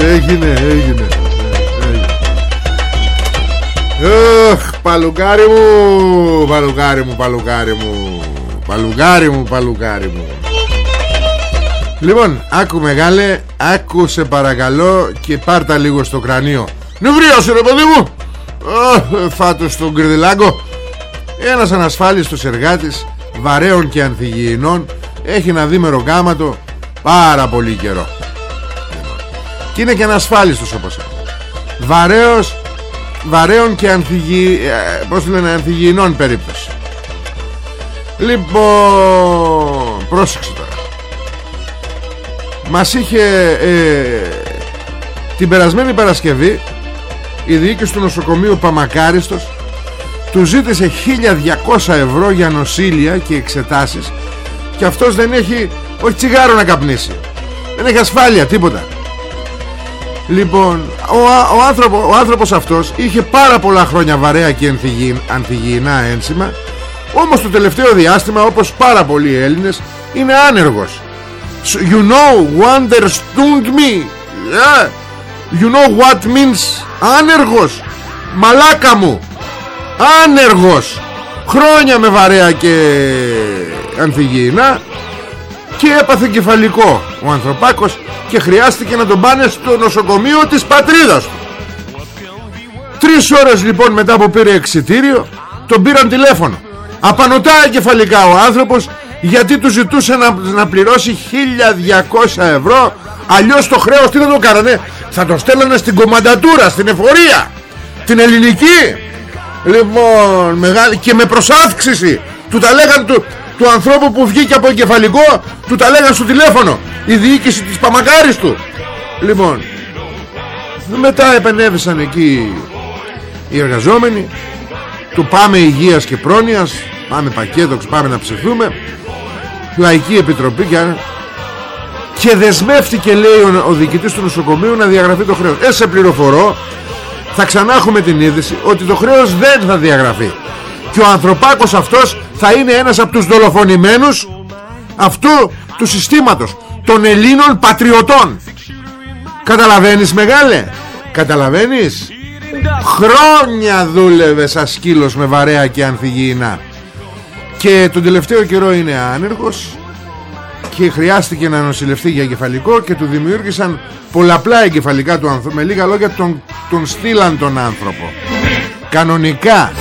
Έγινε, έγινε. Αχ, παλουκάρι μου, παλουκάρι μου, παλουκάρι μου. Παλουκάρι μου, παλουκάρι μου Λοιπόν, άκου μεγάλε Άκουσε παρακαλώ Και πάρτα λίγο στο κρανίο. Νευρίασε ρε παιδί μου. Φάτο στον κρυδιλάγκο. Ένας ανασφάλιστος εργάτης Βαρέων και ανθυγιεινών Έχει ένα δίμερο γάματο Πάρα πολύ καιρό. Και είναι και ανασφάλιστος όπως Βαρέος Βαρέων και ανθυγι... Ε, πώς λένε ανθυγιεινών περίπτωση. Λοιπόν Πρόσεξε τώρα μας είχε ε, την περασμένη Παρασκευή η διοίκηση του νοσοκομείου Παμακάριστος του ζήτησε 1200 ευρώ για νοσήλια και εξετάσεις και αυτός δεν έχει όχι τσιγάρο να καπνίσει. Δεν έχει ασφάλεια τίποτα. Λοιπόν ο, ο, άνθρωπο, ο άνθρωπος αυτός είχε πάρα πολλά χρόνια βαρέα και ανθυγιεινά ένσημα όμως το τελευταίο διάστημα όπως πάρα πολλοί Έλληνες είναι άνεργος You know, understood me. Yeah. You know what means Άνεργος; Μαλάκα μου. Άνεργος. Χρόνια με βαρέα και ανθυγιεινά. Και έπαθε κεφαλικό Ο ανθρωπάκος Και χρειάστηκε να τον πάνε στο νοσοκομείο της πατρίδας του. Τρεις ώρες λοιπόν μετά που πήρε εξιτήριο Τον πήραν τηλέφωνο. Απανοτά κεφαλικά ο άνθρωπος γιατί τους ζητούσε να, να πληρώσει 1200 ευρώ αλλιώς το χρέος τι θα το κάνανε; Θα το στέλνανε στην κομμαντατούρα στην εφορία την ελληνική. Λοιπόν μεγάλη και με προσάυξηση του τα λέγανε του του ανθρώπου που βγήκε από εγκεφαλικό του τα λέγαν στο τηλέφωνο. Η διοίκηση της Παμακάρης του. Λοιπόν μετά επενέβησαν εκεί οι εργαζόμενοι του πάμε υγείας και πρόνοιας πάμε πακέτο, πάμε να ψηθούμε Λαϊκή Επιτροπή και, και δεσμεύτηκε λέει ο, ο διοικητής του νοσοκομείου να διαγραφεί το χρέος. Ε σε πληροφορώ θα ξανά έχουμε την είδηση ότι το χρέος δεν θα διαγραφεί. Και ο ανθρωπάκος αυτός θα είναι ένας από τους δολοφονημένους αυτού του συστήματος των Ελλήνων πατριωτών. Καταλαβαίνεις μεγάλε; Καταλαβαίνεις; Χρόνια δούλευε σαν σκύλος με βαρέα και ανθυγιεινά και τον τελευταίο καιρό είναι άνεργος και χρειάστηκε να νοσηλευτεί για εγκεφαλικό και του δημιούργησαν πολλαπλά εγκεφαλικά του άνθρωπου. Με λίγα λόγια τον, τον στείλαν τον άνθρωπο. Κανονικά.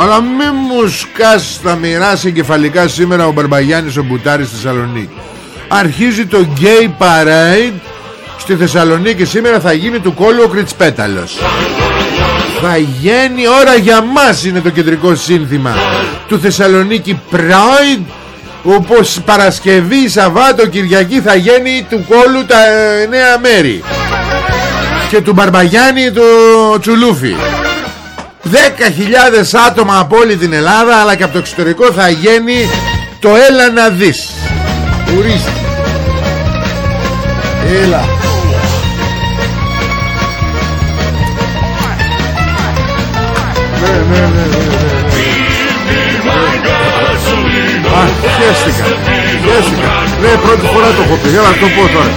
Αλλά μη μου σκάς θα μοιράσει εγκεφαλικά σήμερα ο Μπαρμπαγιάννης ο Μπουτάρης στη Θεσσαλονίκη. Αρχίζει το Gay Parade στη Θεσσαλονίκη. Σήμερα θα γίνει του κόλλου ο Κριτσπέταλος θα γίνει ώρα για μας είναι το κεντρικό σύνθημα του Θεσσαλονίκη Pride όπως Παρασκευή, Σαββάτο, Κυριακή θα γίνει του κόλλου τα ε, νέα μέρη. Και του Μπαρμπαγιάννη του Τσουλούφι 10.000 άτομα από όλη την Ελλάδα αλλά και από το εξωτερικό θα γίνει το έλα να δεις Ορίστε. Έλα Ναι, ναι, ναι, ναι, Α, χαίστηκα Χαίστηκα Ναι, πρώτη φορά το έχω πει Έλα, το πω τώρα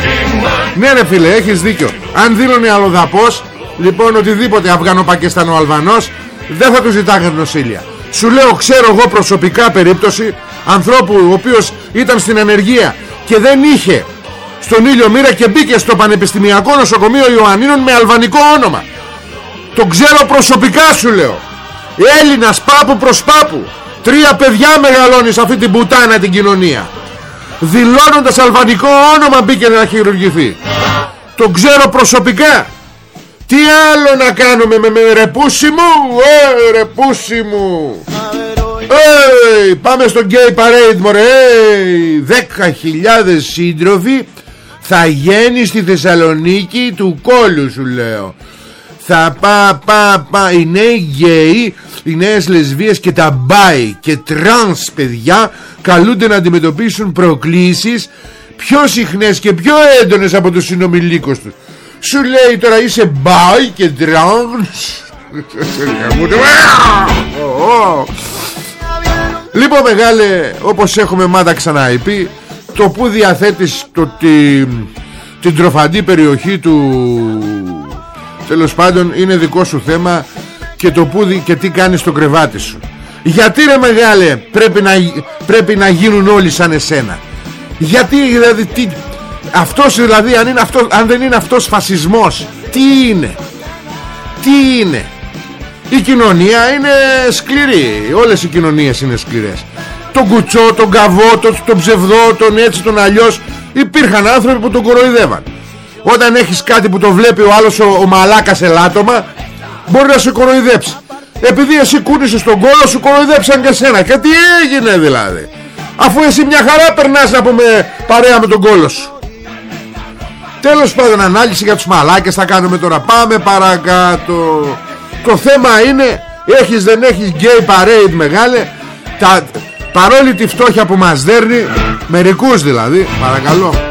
Ναι ρε φίλε, έχεις δίκιο Αν δίνουν οι αλλοδαπός Λοιπόν, οτιδήποτε Αφγανο-Πακιστανό Αλβανός δεν θα τους ζητάγανε νοσήλια. Σου λέω, ξέρω εγώ προσωπικά περίπτωση ανθρώπου ο οποίος ήταν στην ενεργεία και δεν είχε στον ήλιο μοίρα και μπήκε στο Πανεπιστημιακό Νοσοκομείο Ιωαννίνων με αλβανικό όνομα. Το ξέρω προσωπικά σου λέω. Έλληνας πάπου προς πάπου. Τρία παιδιά μεγαλώνεις σε αυτή την πουτάνα την κοινωνία. Δηλώνοντας αλβανικό όνομα μπήκε να χειρουργηθεί. Το ξέρω προσωπικά. Τι άλλο να κάνουμε με, με ρεπούσι μου; Ε ρεπούσι μου ε, Πάμε στο gay parade μωρέ Δέκα χιλιάδες σύντροφοι Θα γίνει στη Θεσσαλονίκη Του κόλου σου λέω Θα πά πά πά Οι νέοι γκέι Οι νέες λεσβίες και τα μπάι Και τρανς παιδιά Καλούνται να αντιμετωπίσουν προκλήσεις Πιο συχνές και πιο έντονες Από τους συνομιλίκους τους. Σου λέει τώρα είσαι μπάι και ντρόγκ Λοιπόν μεγάλε Όπως έχουμε μάτα ξανά πει Το που διαθέτεις το, τη, Την τροφαντή περιοχή του Τέλος πάντων Είναι δικό σου θέμα Και το που και τι κάνεις στο κρεβάτι σου. Γιατί ρε μεγάλε Πρέπει να, πρέπει να γίνουν όλοι σαν εσένα. Γιατί δηλαδή τι, αυτός δηλαδή αν, είναι αυτό, αν δεν είναι αυτός φασισμός Τι είναι; Τι είναι; Η κοινωνία είναι σκληρή. Όλες οι κοινωνίες είναι σκληρές. Τον κουτσό, τον καβό, τον, τον ψευδό Τον έτσι, τον αλλιώς. Υπήρχαν άνθρωποι που τον κοροϊδεύαν Όταν έχεις κάτι που το βλέπει ο άλλος Ο, ο μαλάκας ελάττωμα Μπορεί να σε κοροϊδέψει. Επειδή εσύ κούνησες τον κόλο σου κοροϊδέψαν και σένα Και τι έγινε δηλαδή; Αφού εσύ μια χαρά περνάς να πούμε παρέα με τον κόλο σου. Τέλος πάντων ανάλυση για τους μαλάκες θα κάνουμε τώρα. Πάμε παρακάτω. Το θέμα είναι Έχεις δεν έχεις gay parade μεγάλε. Τα, Παρόλη τη φτώχεια που μας δέρνει Μερικούς δηλαδή Παρακαλώ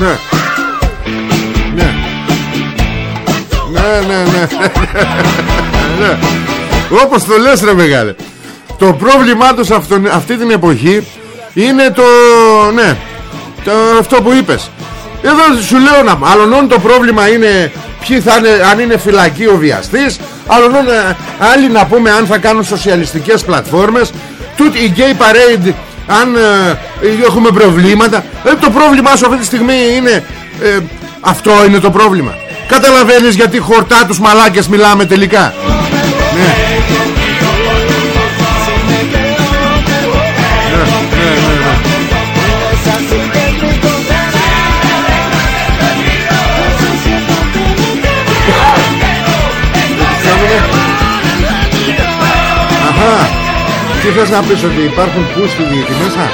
Ναι. Ναι. Ναι ναι ναι. Ναι. Όπως το λες ρε μεγάλε. Το πρόβλημά τους αυτή την εποχή είναι το... ναι, το, αυτό που είπες. Εδώ σου λέω να άλλον το πρόβλημα είναι ποιοι θα είναι, αν είναι φυλακή ο βιαστής, άλλον ε, άλλοι να πούμε αν θα κάνουν σοσιαλιστικές πλατφόρμες, τούτοι η gay parade αν ε, έχουμε προβλήματα. Ε, το πρόβλημά σου αυτή τη στιγμή είναι ε, αυτό είναι το πρόβλημα. Καταλαβαίνεις γιατί χορτά τους μαλάκες μιλάμε τελικά. Ναι. Θες να πεις ότι υπάρχουν πούστη εκεί μέσα;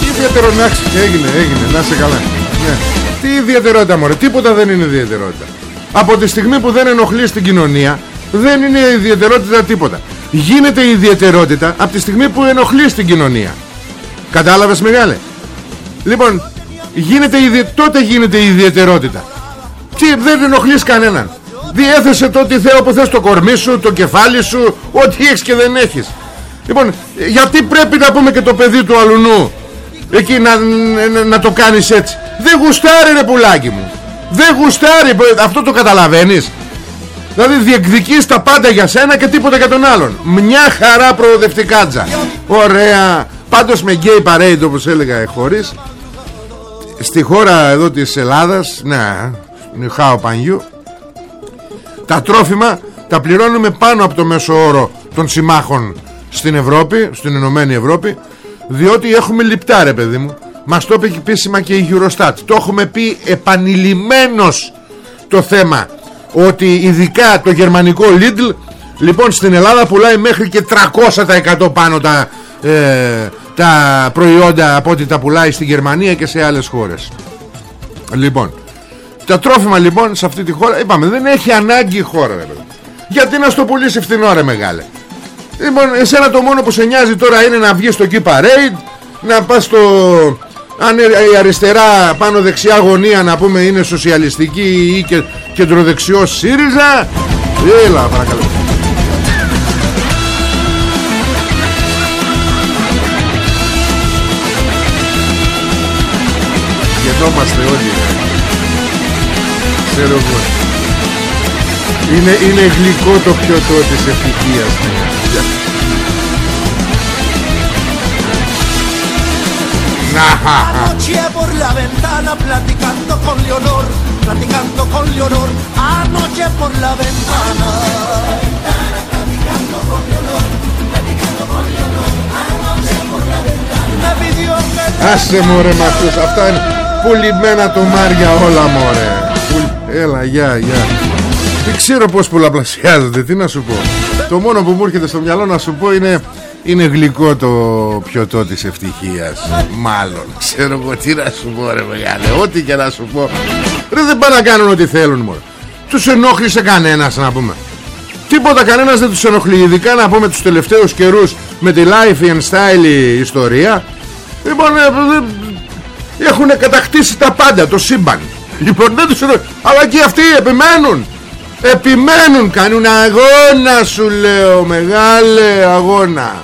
Τι ιδιαιτερότητα έγινε, έγινε, να σε καλά. Ναι. Τι ιδιαιτερότητα μωρέ, τίποτα δεν είναι ιδιαιτερότητα. Από τη στιγμή που δεν ενοχλείς την κοινωνία Δεν είναι ιδιαιτερότητα τίποτα. Γίνεται η ιδιαιτερότητα από τη στιγμή που ενοχλείς την κοινωνία. Κατάλαβες μεγάλε; Λοιπόν γίνεται, τότε γίνεται η ιδιαιτερότητα Τι δεν ενοχλείς κανέναν. Διέθεσε το ότι θέλω που θες το κορμί σου, το κεφάλι σου Ό,τι έχεις και δεν έχεις. Λοιπόν γιατί πρέπει να πούμε και το παιδί του αλουνού Εκεί να, να, να το κάνεις έτσι; Δεν γουστάρει ρε πουλάκι μου. Δεν γουστάρει Αυτό το καταλαβαίνεις; Δηλαδή διεκδικείς τα πάντα για σένα και τίποτα για τον άλλον. Μια χαρά προοδευτικάτζα Ωραία. Πάντως με γκέι parade όπως έλεγα χωρίς. Στη χώρα εδώ της Ελλάδας Ναι Νιχάο Πανιού. Τα τρόφιμα τα πληρώνουμε πάνω από το μέσο όρο των συμμάχων στην Ευρώπη, στην Ενωμένη Ευρώπη διότι έχουμε λιπτά ρε παιδί μου. Μας το είπε επίσημα και η Eurostat. Το έχουμε πει επανειλημμένος το θέμα ότι ειδικά το γερμανικό Lidl λοιπόν στην Ελλάδα πουλάει μέχρι και 300% πάνω τα, ε, τα προϊόντα από ό,τι τα πουλάει στην Γερμανία και σε άλλες χώρες. Λοιπόν τα τρόφιμα λοιπόν σε αυτή τη χώρα είπαμε δεν έχει ανάγκη η χώρα ρε, γιατί να στο πουλήσει φθηνό ρε μεγάλε. Λοιπόν εσένα το μόνο που σε νοιάζει τώρα είναι να βγεις στο Key Parade Να πας στο... Αν η αριστερά πάνω δεξιά γωνία να πούμε είναι σοσιαλιστική ή και, κεντροδεξιό ΣΥΡΙΖΑ. Έλα παρακαλώ. Γινόμαστε όλοι είναι, γλυκό το πιωτό της επιτυχίας μου. Anoche por la ventana platicando con αυτά είναι πουλημένα του Μάρια όλα μωρέ. Έλα, γεια, γεια. Δεν ξέρω πως πολλαπλασιάζεται, τι να σου πω. Το μόνο που μου έρχεται στο μυαλό να σου πω είναι είναι γλυκό το πιωτό της ευτυχίας. Μάλλον Ξέρω εγώ τι να σου πω ρε μεγάλε Ό,τι και να σου πω. Ρε δεν πάνε να κάνουν ό,τι θέλουν μόνο Τους ενόχλησε κανένας να πούμε. Τίποτα κανένας δεν τους ενοχλεί Ειδικά να πούμε τους τελευταίους καιρούς Με τη life and style ιστορία. Λοιπόν ε, Έχουν κατακτήσει τα πάντα Το σύμπαν Λοιπόν δεν τους ενοχλεί Αλλά και αυτοί επιμένουν. Επιμένουν κάνουν αγώνα σου λέω Μεγάλε αγώνα.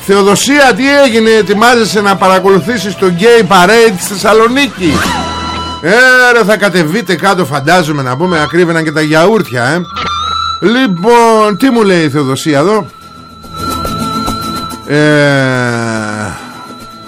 Θεοδοσία τι έγινε Ετοιμάζεσαι να παρακολουθήσεις το Gay Parade στη Θεσσαλονίκη; Ε θα κατεβείτε κάτω φαντάζομαι να πούμε Ακρίβαιναν και τα γιαούρτια ε. Λοιπόν τι μου λέει η Θεοδοσία εδώ; Ε,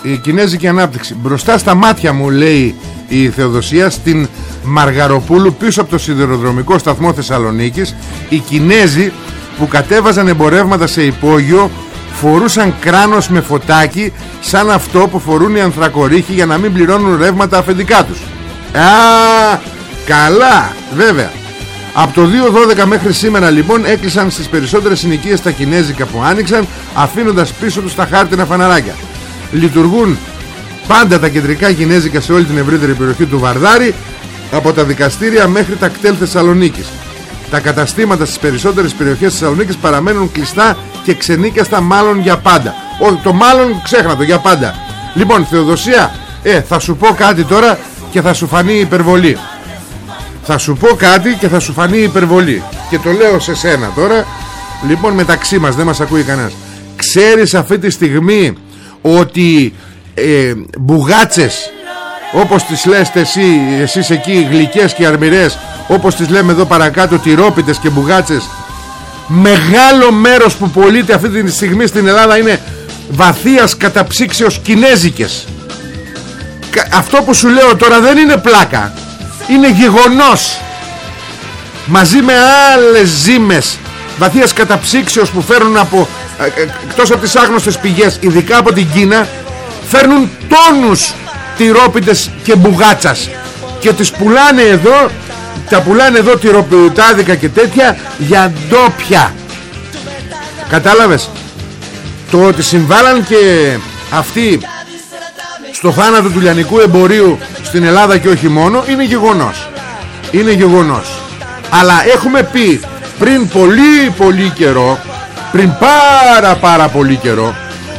Η Κινέζικη Ανάπτυξη. Μπροστά στα μάτια μου λέει η Θεοδοσία Στην Μαργαροπούλου πίσω από το σιδηροδρομικό σταθμό Θεσσαλονίκης Οι Κινέζοι που κατέβαζαν εμπορεύματα σε υπόγειο φορούσαν κράνος με φωτάκι σαν αυτό που φορούν οι ανθρακορίχοι για να μην πληρώνουν ρεύματα αφεντικά τους. Α, καλά, βέβαια. Από το 2-12 μέχρι σήμερα λοιπόν έκλεισαν στις περισσότερες συνοικίες τα κινέζικα που άνοιξαν αφήνοντας πίσω τους τα χάρτινα φαναράκια. Λειτουργούν πάντα τα κεντρικά κινέζικα σε όλη την ευρύτερη περιοχή του Βαρδάρη από τα δικαστήρια μέχρι τα κτέλ Θεσσαλονίκης. Τα καταστήματα στις περισσότερες περιοχές της Θεσσαλονίκης παραμένουν κλειστά και ξενίκιαστα μάλλον για πάντα. Ο, το μάλλον ξέχνα το για πάντα. Λοιπόν Θεοδοσία, ε, θα σου πω κάτι τώρα και θα σου φανεί υπερβολή. Θα σου πω κάτι και θα σου φανεί υπερβολή. Και το λέω σε σένα τώρα. Λοιπόν μεταξύ μας δεν μας ακούει κανένας. Ξέρεις αυτή τη στιγμή ότι ε, μπουγάτσες όπως τις λες εσύ, εσείς εκεί γλυκές και αρμυρές όπως τις λέμε εδώ παρακάτω τυρόπιτες και μπουγάτσες μεγάλο μέρος που πωλείται αυτή τη στιγμή στην Ελλάδα είναι βαθίας καταψύξεως κινέζικες. Αυτό που σου λέω τώρα δεν είναι πλάκα είναι γεγονός. Μαζί με άλλες ζήμες βαθίας καταψύξεως που φέρνουν από ε, ε, εκτός από τις άγνωστες πηγές ειδικά από την Κίνα φέρνουν τόνους τυρόπιτες και μπουγάτσας. Και τις πουλάνε εδώ τα πουλάνε εδώ τυροπιτάδικα και τέτοια για ντόπια. Κατάλαβες; Το ότι συμβάλλαν και αυτοί στο θάνατο του λιανικού εμπορίου στην Ελλάδα και όχι μόνο είναι γεγονός. Είναι γεγονός. Αλλά έχουμε πει πριν πολύ πολύ καιρό πριν πάρα πάρα πολύ καιρό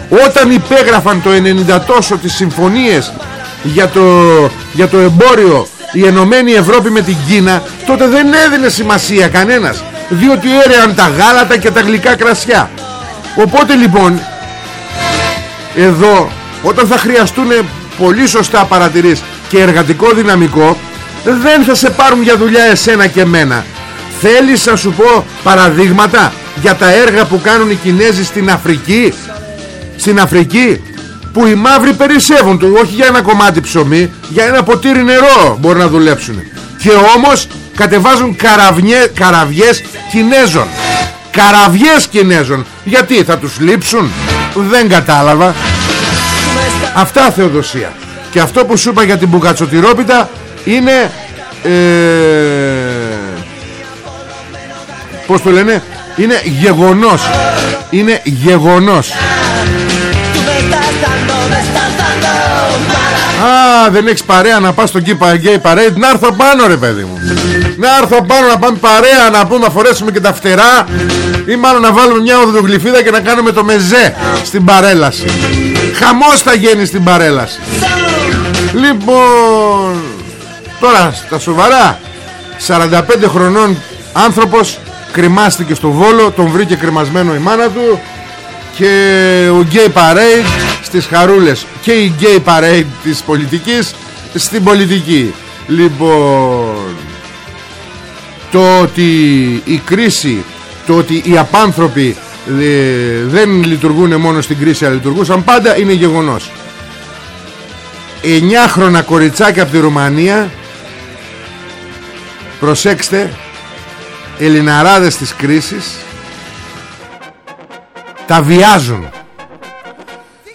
όταν υπέγραφαν το 90 τόσο τις συμφωνίες για το, για το εμπόριο η Ενωμένη Ευρώπη με την Κίνα τότε δεν έδινε σημασία κανένας διότι έρεαν τα γάλατα και τα γλυκά κρασιά. Οπότε λοιπόν εδώ όταν θα χρειαστούν πολύ σωστά παρατηρείς και εργατικό δυναμικό δεν θα σε πάρουν για δουλειά εσένα και εμένα. Θέλεις να σου πω παραδείγματα για τα έργα που κάνουν οι Κινέζοι στην Αφρική; Στην Αφρική που οι μαύροι περισσεύουν του όχι για ένα κομμάτι ψωμί για ένα ποτήρι νερό μπορεί να δουλέψουν. Και όμως κατεβάζουν καραβιέ, καραβιές Κινέζων. Καραβιές Κινέζων. Γιατί θα τους λείψουν; Δεν κατάλαβα. Αυτά Θεοδοσία. Και αυτό που σου είπα για την μπουκατσοτηρόπιτα είναι ε, πως το λένε είναι γεγονός. Είναι γεγονός Α, δεν έχεις παρέα να πας στο Gay Parade Να έρθω πάνω ρε παιδί μου. Να έρθω πάνω να πάμε παρέα Να πούμε να φορέσουμε και τα φτερά Ή μάλλον να βάλουμε μια οδογλυφίδα Και να κάνουμε το μεζέ στην παρέλαση. Χαμός θα γίνει στην παρέλαση. Λοιπόν Τώρα στα σοβαρά. 45 χρονών άνθρωπος Κρυμάστηκε στο Βόλο Τον βρήκε κρυμασμένο η μάνα του Και ο Gay Parade στις χαρούλες και η gay parade της πολιτικής στην πολιτική. Λοιπόν το ότι η κρίση το ότι οι απάνθρωποι ε, δεν λειτουργούν μόνο στην κρίση αλλά λειτουργούσαν πάντα είναι γεγονός. 9 χρόνια κοριτσάκια από τη Ρουμανία προσέξτε Ελληναράδες της κρίσης τα βιάζουν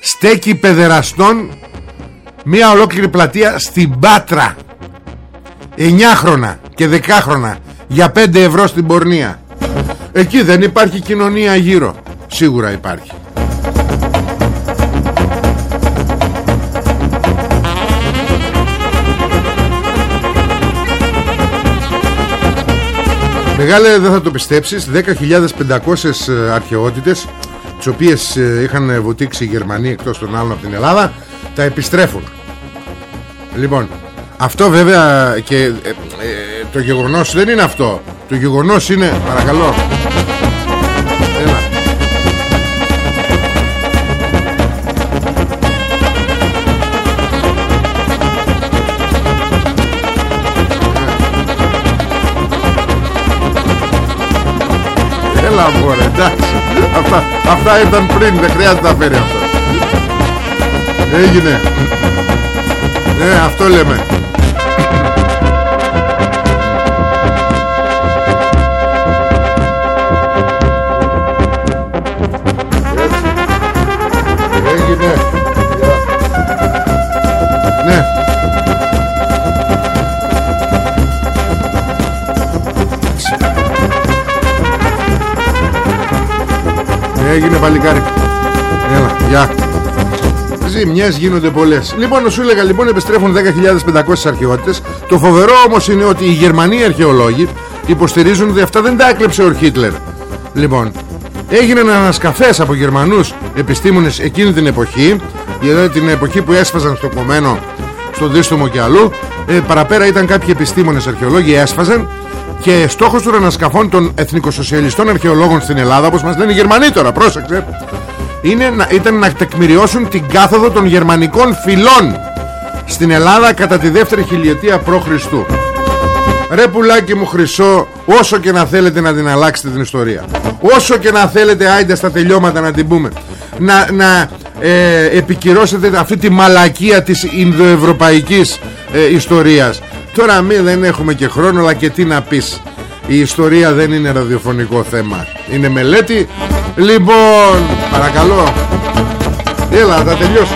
στέκει παιδεραστών μια ολόκληρη πλατεία στην Πάτρα. 9 χρόνια και 10 χρόνια για 5 ευρώ στην πορνεία. Εκεί δεν υπάρχει κοινωνία γύρω. Σίγουρα υπάρχει. Μεγάλε δεν θα το πιστέψεις 10.500 αρχαιότητες τις οποίες ε, είχαν βουτήξει οι Γερμανοί εκτός των άλλων από την Ελλάδα τα επιστρέφουν. Λοιπόν αυτό βέβαια και ε, ε, το γεγονός δεν είναι αυτό. Το γεγονός είναι παρακαλώ. Έλα. Έλα μωρέ εντάξει αυτά, αυτά ήταν πριν Δεν χρειάζεται να φέρει αυτό. Έγινε. Ναι αυτό λέμε παλικάρι. Έλα, γεια. Ζημιές γίνονται πολλές. Λοιπόν, σου έλεγα λοιπόν επιστρέφουν 10.500 αρχαιότητες. Το φοβερό όμως είναι ότι οι Γερμανοί αρχαιολόγοι Υποστηρίζουν ότι αυτά δεν τα έκλεψε ο Χίτλερ. Λοιπόν, έγιναν ανασκαφές από Γερμανούς επιστήμονες εκείνη την εποχή Δηλαδή την εποχή που έσφαζαν στο κομμένο Στο Δίστομο και αλλού. Ε, Παραπέρα ήταν κάποιοι επιστήμονες αρχαιολόγοι έσφαζαν και στόχος των ανασκαφών των εθνικοσοσιαλιστών αρχαιολόγων στην Ελλάδα όπως μας λένε οι Γερμανοί τώρα πρόσεξε είναι, ήταν να τεκμηριώσουν την κάθοδο των γερμανικών φυλών στην Ελλάδα κατά τη δεύτερη χιλιετία π.Χ. Ρε πουλάκι μου χρυσό Όσο και να θέλετε να την αλλάξετε την ιστορία Όσο και να θέλετε Άιντε στα τελειώματα να την πούμε Να, να ε, επικυρώσετε αυτή τη μαλακία Της Ινδοευρωπαϊκής ε, ιστορίας Τώρα μην δεν έχουμε και χρόνο αλλά και τι να πεις. Η ιστορία δεν είναι ραδιοφωνικό θέμα. Είναι μελέτη. Λοιπόν παρακαλώ. Έλα θα τελειώσω.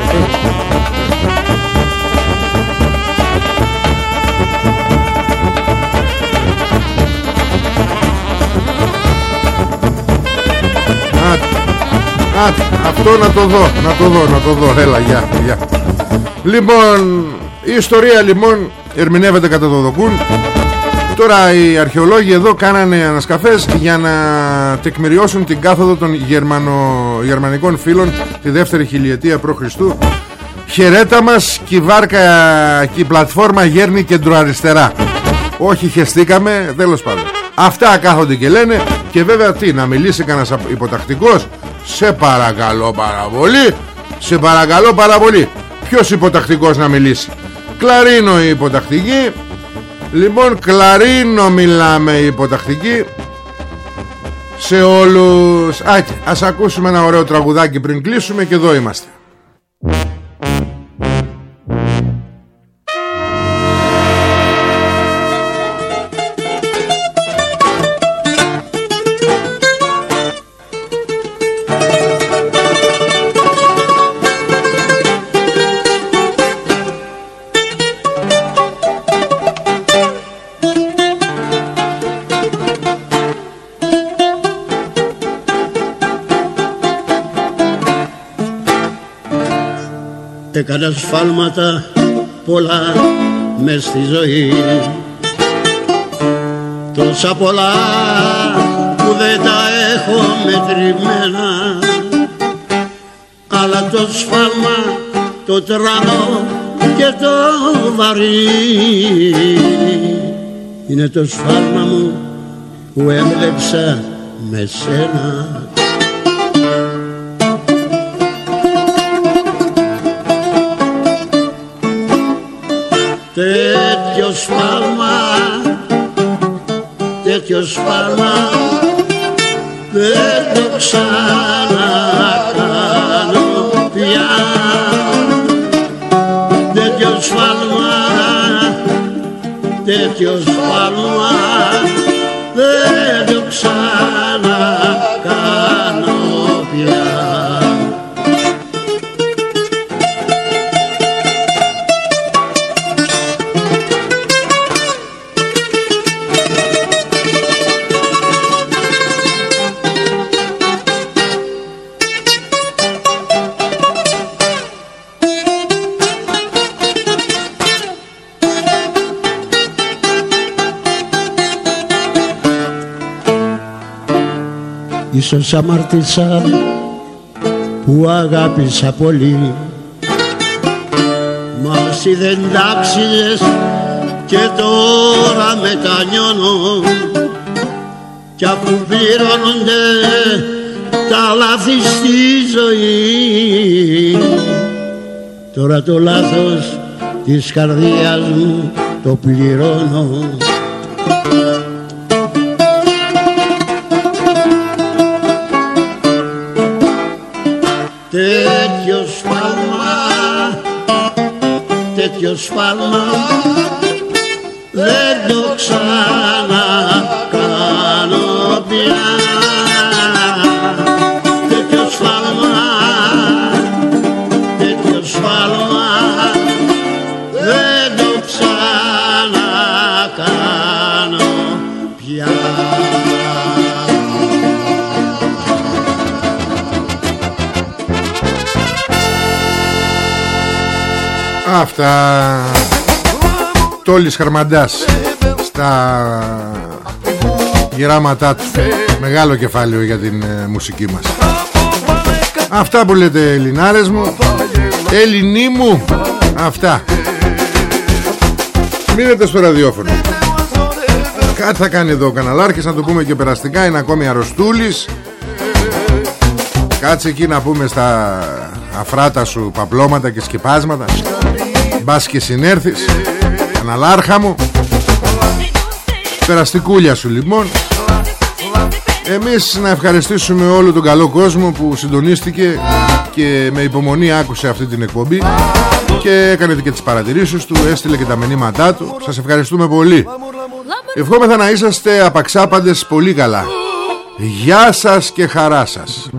Α, αυτό να το δω, να το δω, να το δω, έλα, γεια, γεια. Λοιπόν, η ιστορία λοιπόν ερμηνεύεται κατά το δοκούν. Τώρα οι αρχαιολόγοι εδώ κάνανε ανασκαφές για να τεκμηριώσουν την κάθοδο των Γερμανο... γερμανικών φίλων τη δεύτερη χιλιετία π.Χ. Χαιρέτα μας και η βάρκα και η πλατφόρμα γέρνει κεντροαριστερά. Όχι χεστήκαμε, τέλος πάντων. Αυτά κάθονται και λένε και βέβαια τι, να μιλήσει κανένας υποτακτικός. Σε παρακαλώ πάρα πολύ, σε παρακαλώ πάρα πολύ. Ποιος υποτακτικός να μιλήσει; Κλαρίνο η υποτακτική. Λοιπόν κλαρίνο μιλάμε η υποτακτική. Σε όλους. Άκη ας ακούσουμε ένα ωραίο τραγουδάκι πριν κλείσουμε και εδώ είμαστε Έκανα σφάλματα πολλά μες στη ζωή. Τόσα πολλά που δεν τα έχω μετρημένα Αλλά το σφάλμα το τρανό και το βαρύ Είναι το σφάλμα μου που έβλεψα με σένα σφάλμα τέτοιο σφάλμα δεν το ξανακάνω πια. Τέτοιο σφάλμα τέτοιο σφάλμα δεν το ξανακάνω Ίσως αμαρτήσα που αγάπησα πολύ. Μας εσύ δεν τάξιδες και τώρα μετανιώνω. Κι αφού πληρώνονται τα λάθη στη ζωή. Τώρα το λάθος της καρδιάς μου το πληρώνω τέτοιο σφάλμα τέτοιο σφάλμα δεν το ξανακάνω πια Αυτά. Τόλης Χαρμαντάς Στα γεράματά του. Μεγάλο κεφάλαιο για την ε, μουσική μας. Αυτά που λέτε Ελληνάρες μου. Ελληνί μου. Αυτά. Μείνετε στο ραδιόφωνο. Κάτι θα κάνει εδώ ο καναλάρχης Να το πούμε και περαστικά. Είναι ακόμη αρρωστούλης. Κάτσε εκεί να πούμε στα αφράτα σου παπλώματα και σκεπάσματα Μπας και συνέρθεις Αναλάρχα μου Περαστικούλια σου λοιπόν Εμείς να ευχαριστήσουμε όλο τον καλό κόσμο που συντονίστηκε και με υπομονή άκουσε αυτή την εκπομπή και έκανε και τις παρατηρήσεις του, έστειλε και τα μηνύματά του. Σας ευχαριστούμε πολύ. Ευχόμεθα να είσαστε απαξάπαντες πολύ καλά. Γεια σας και χαρά σας.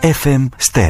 FM Ster.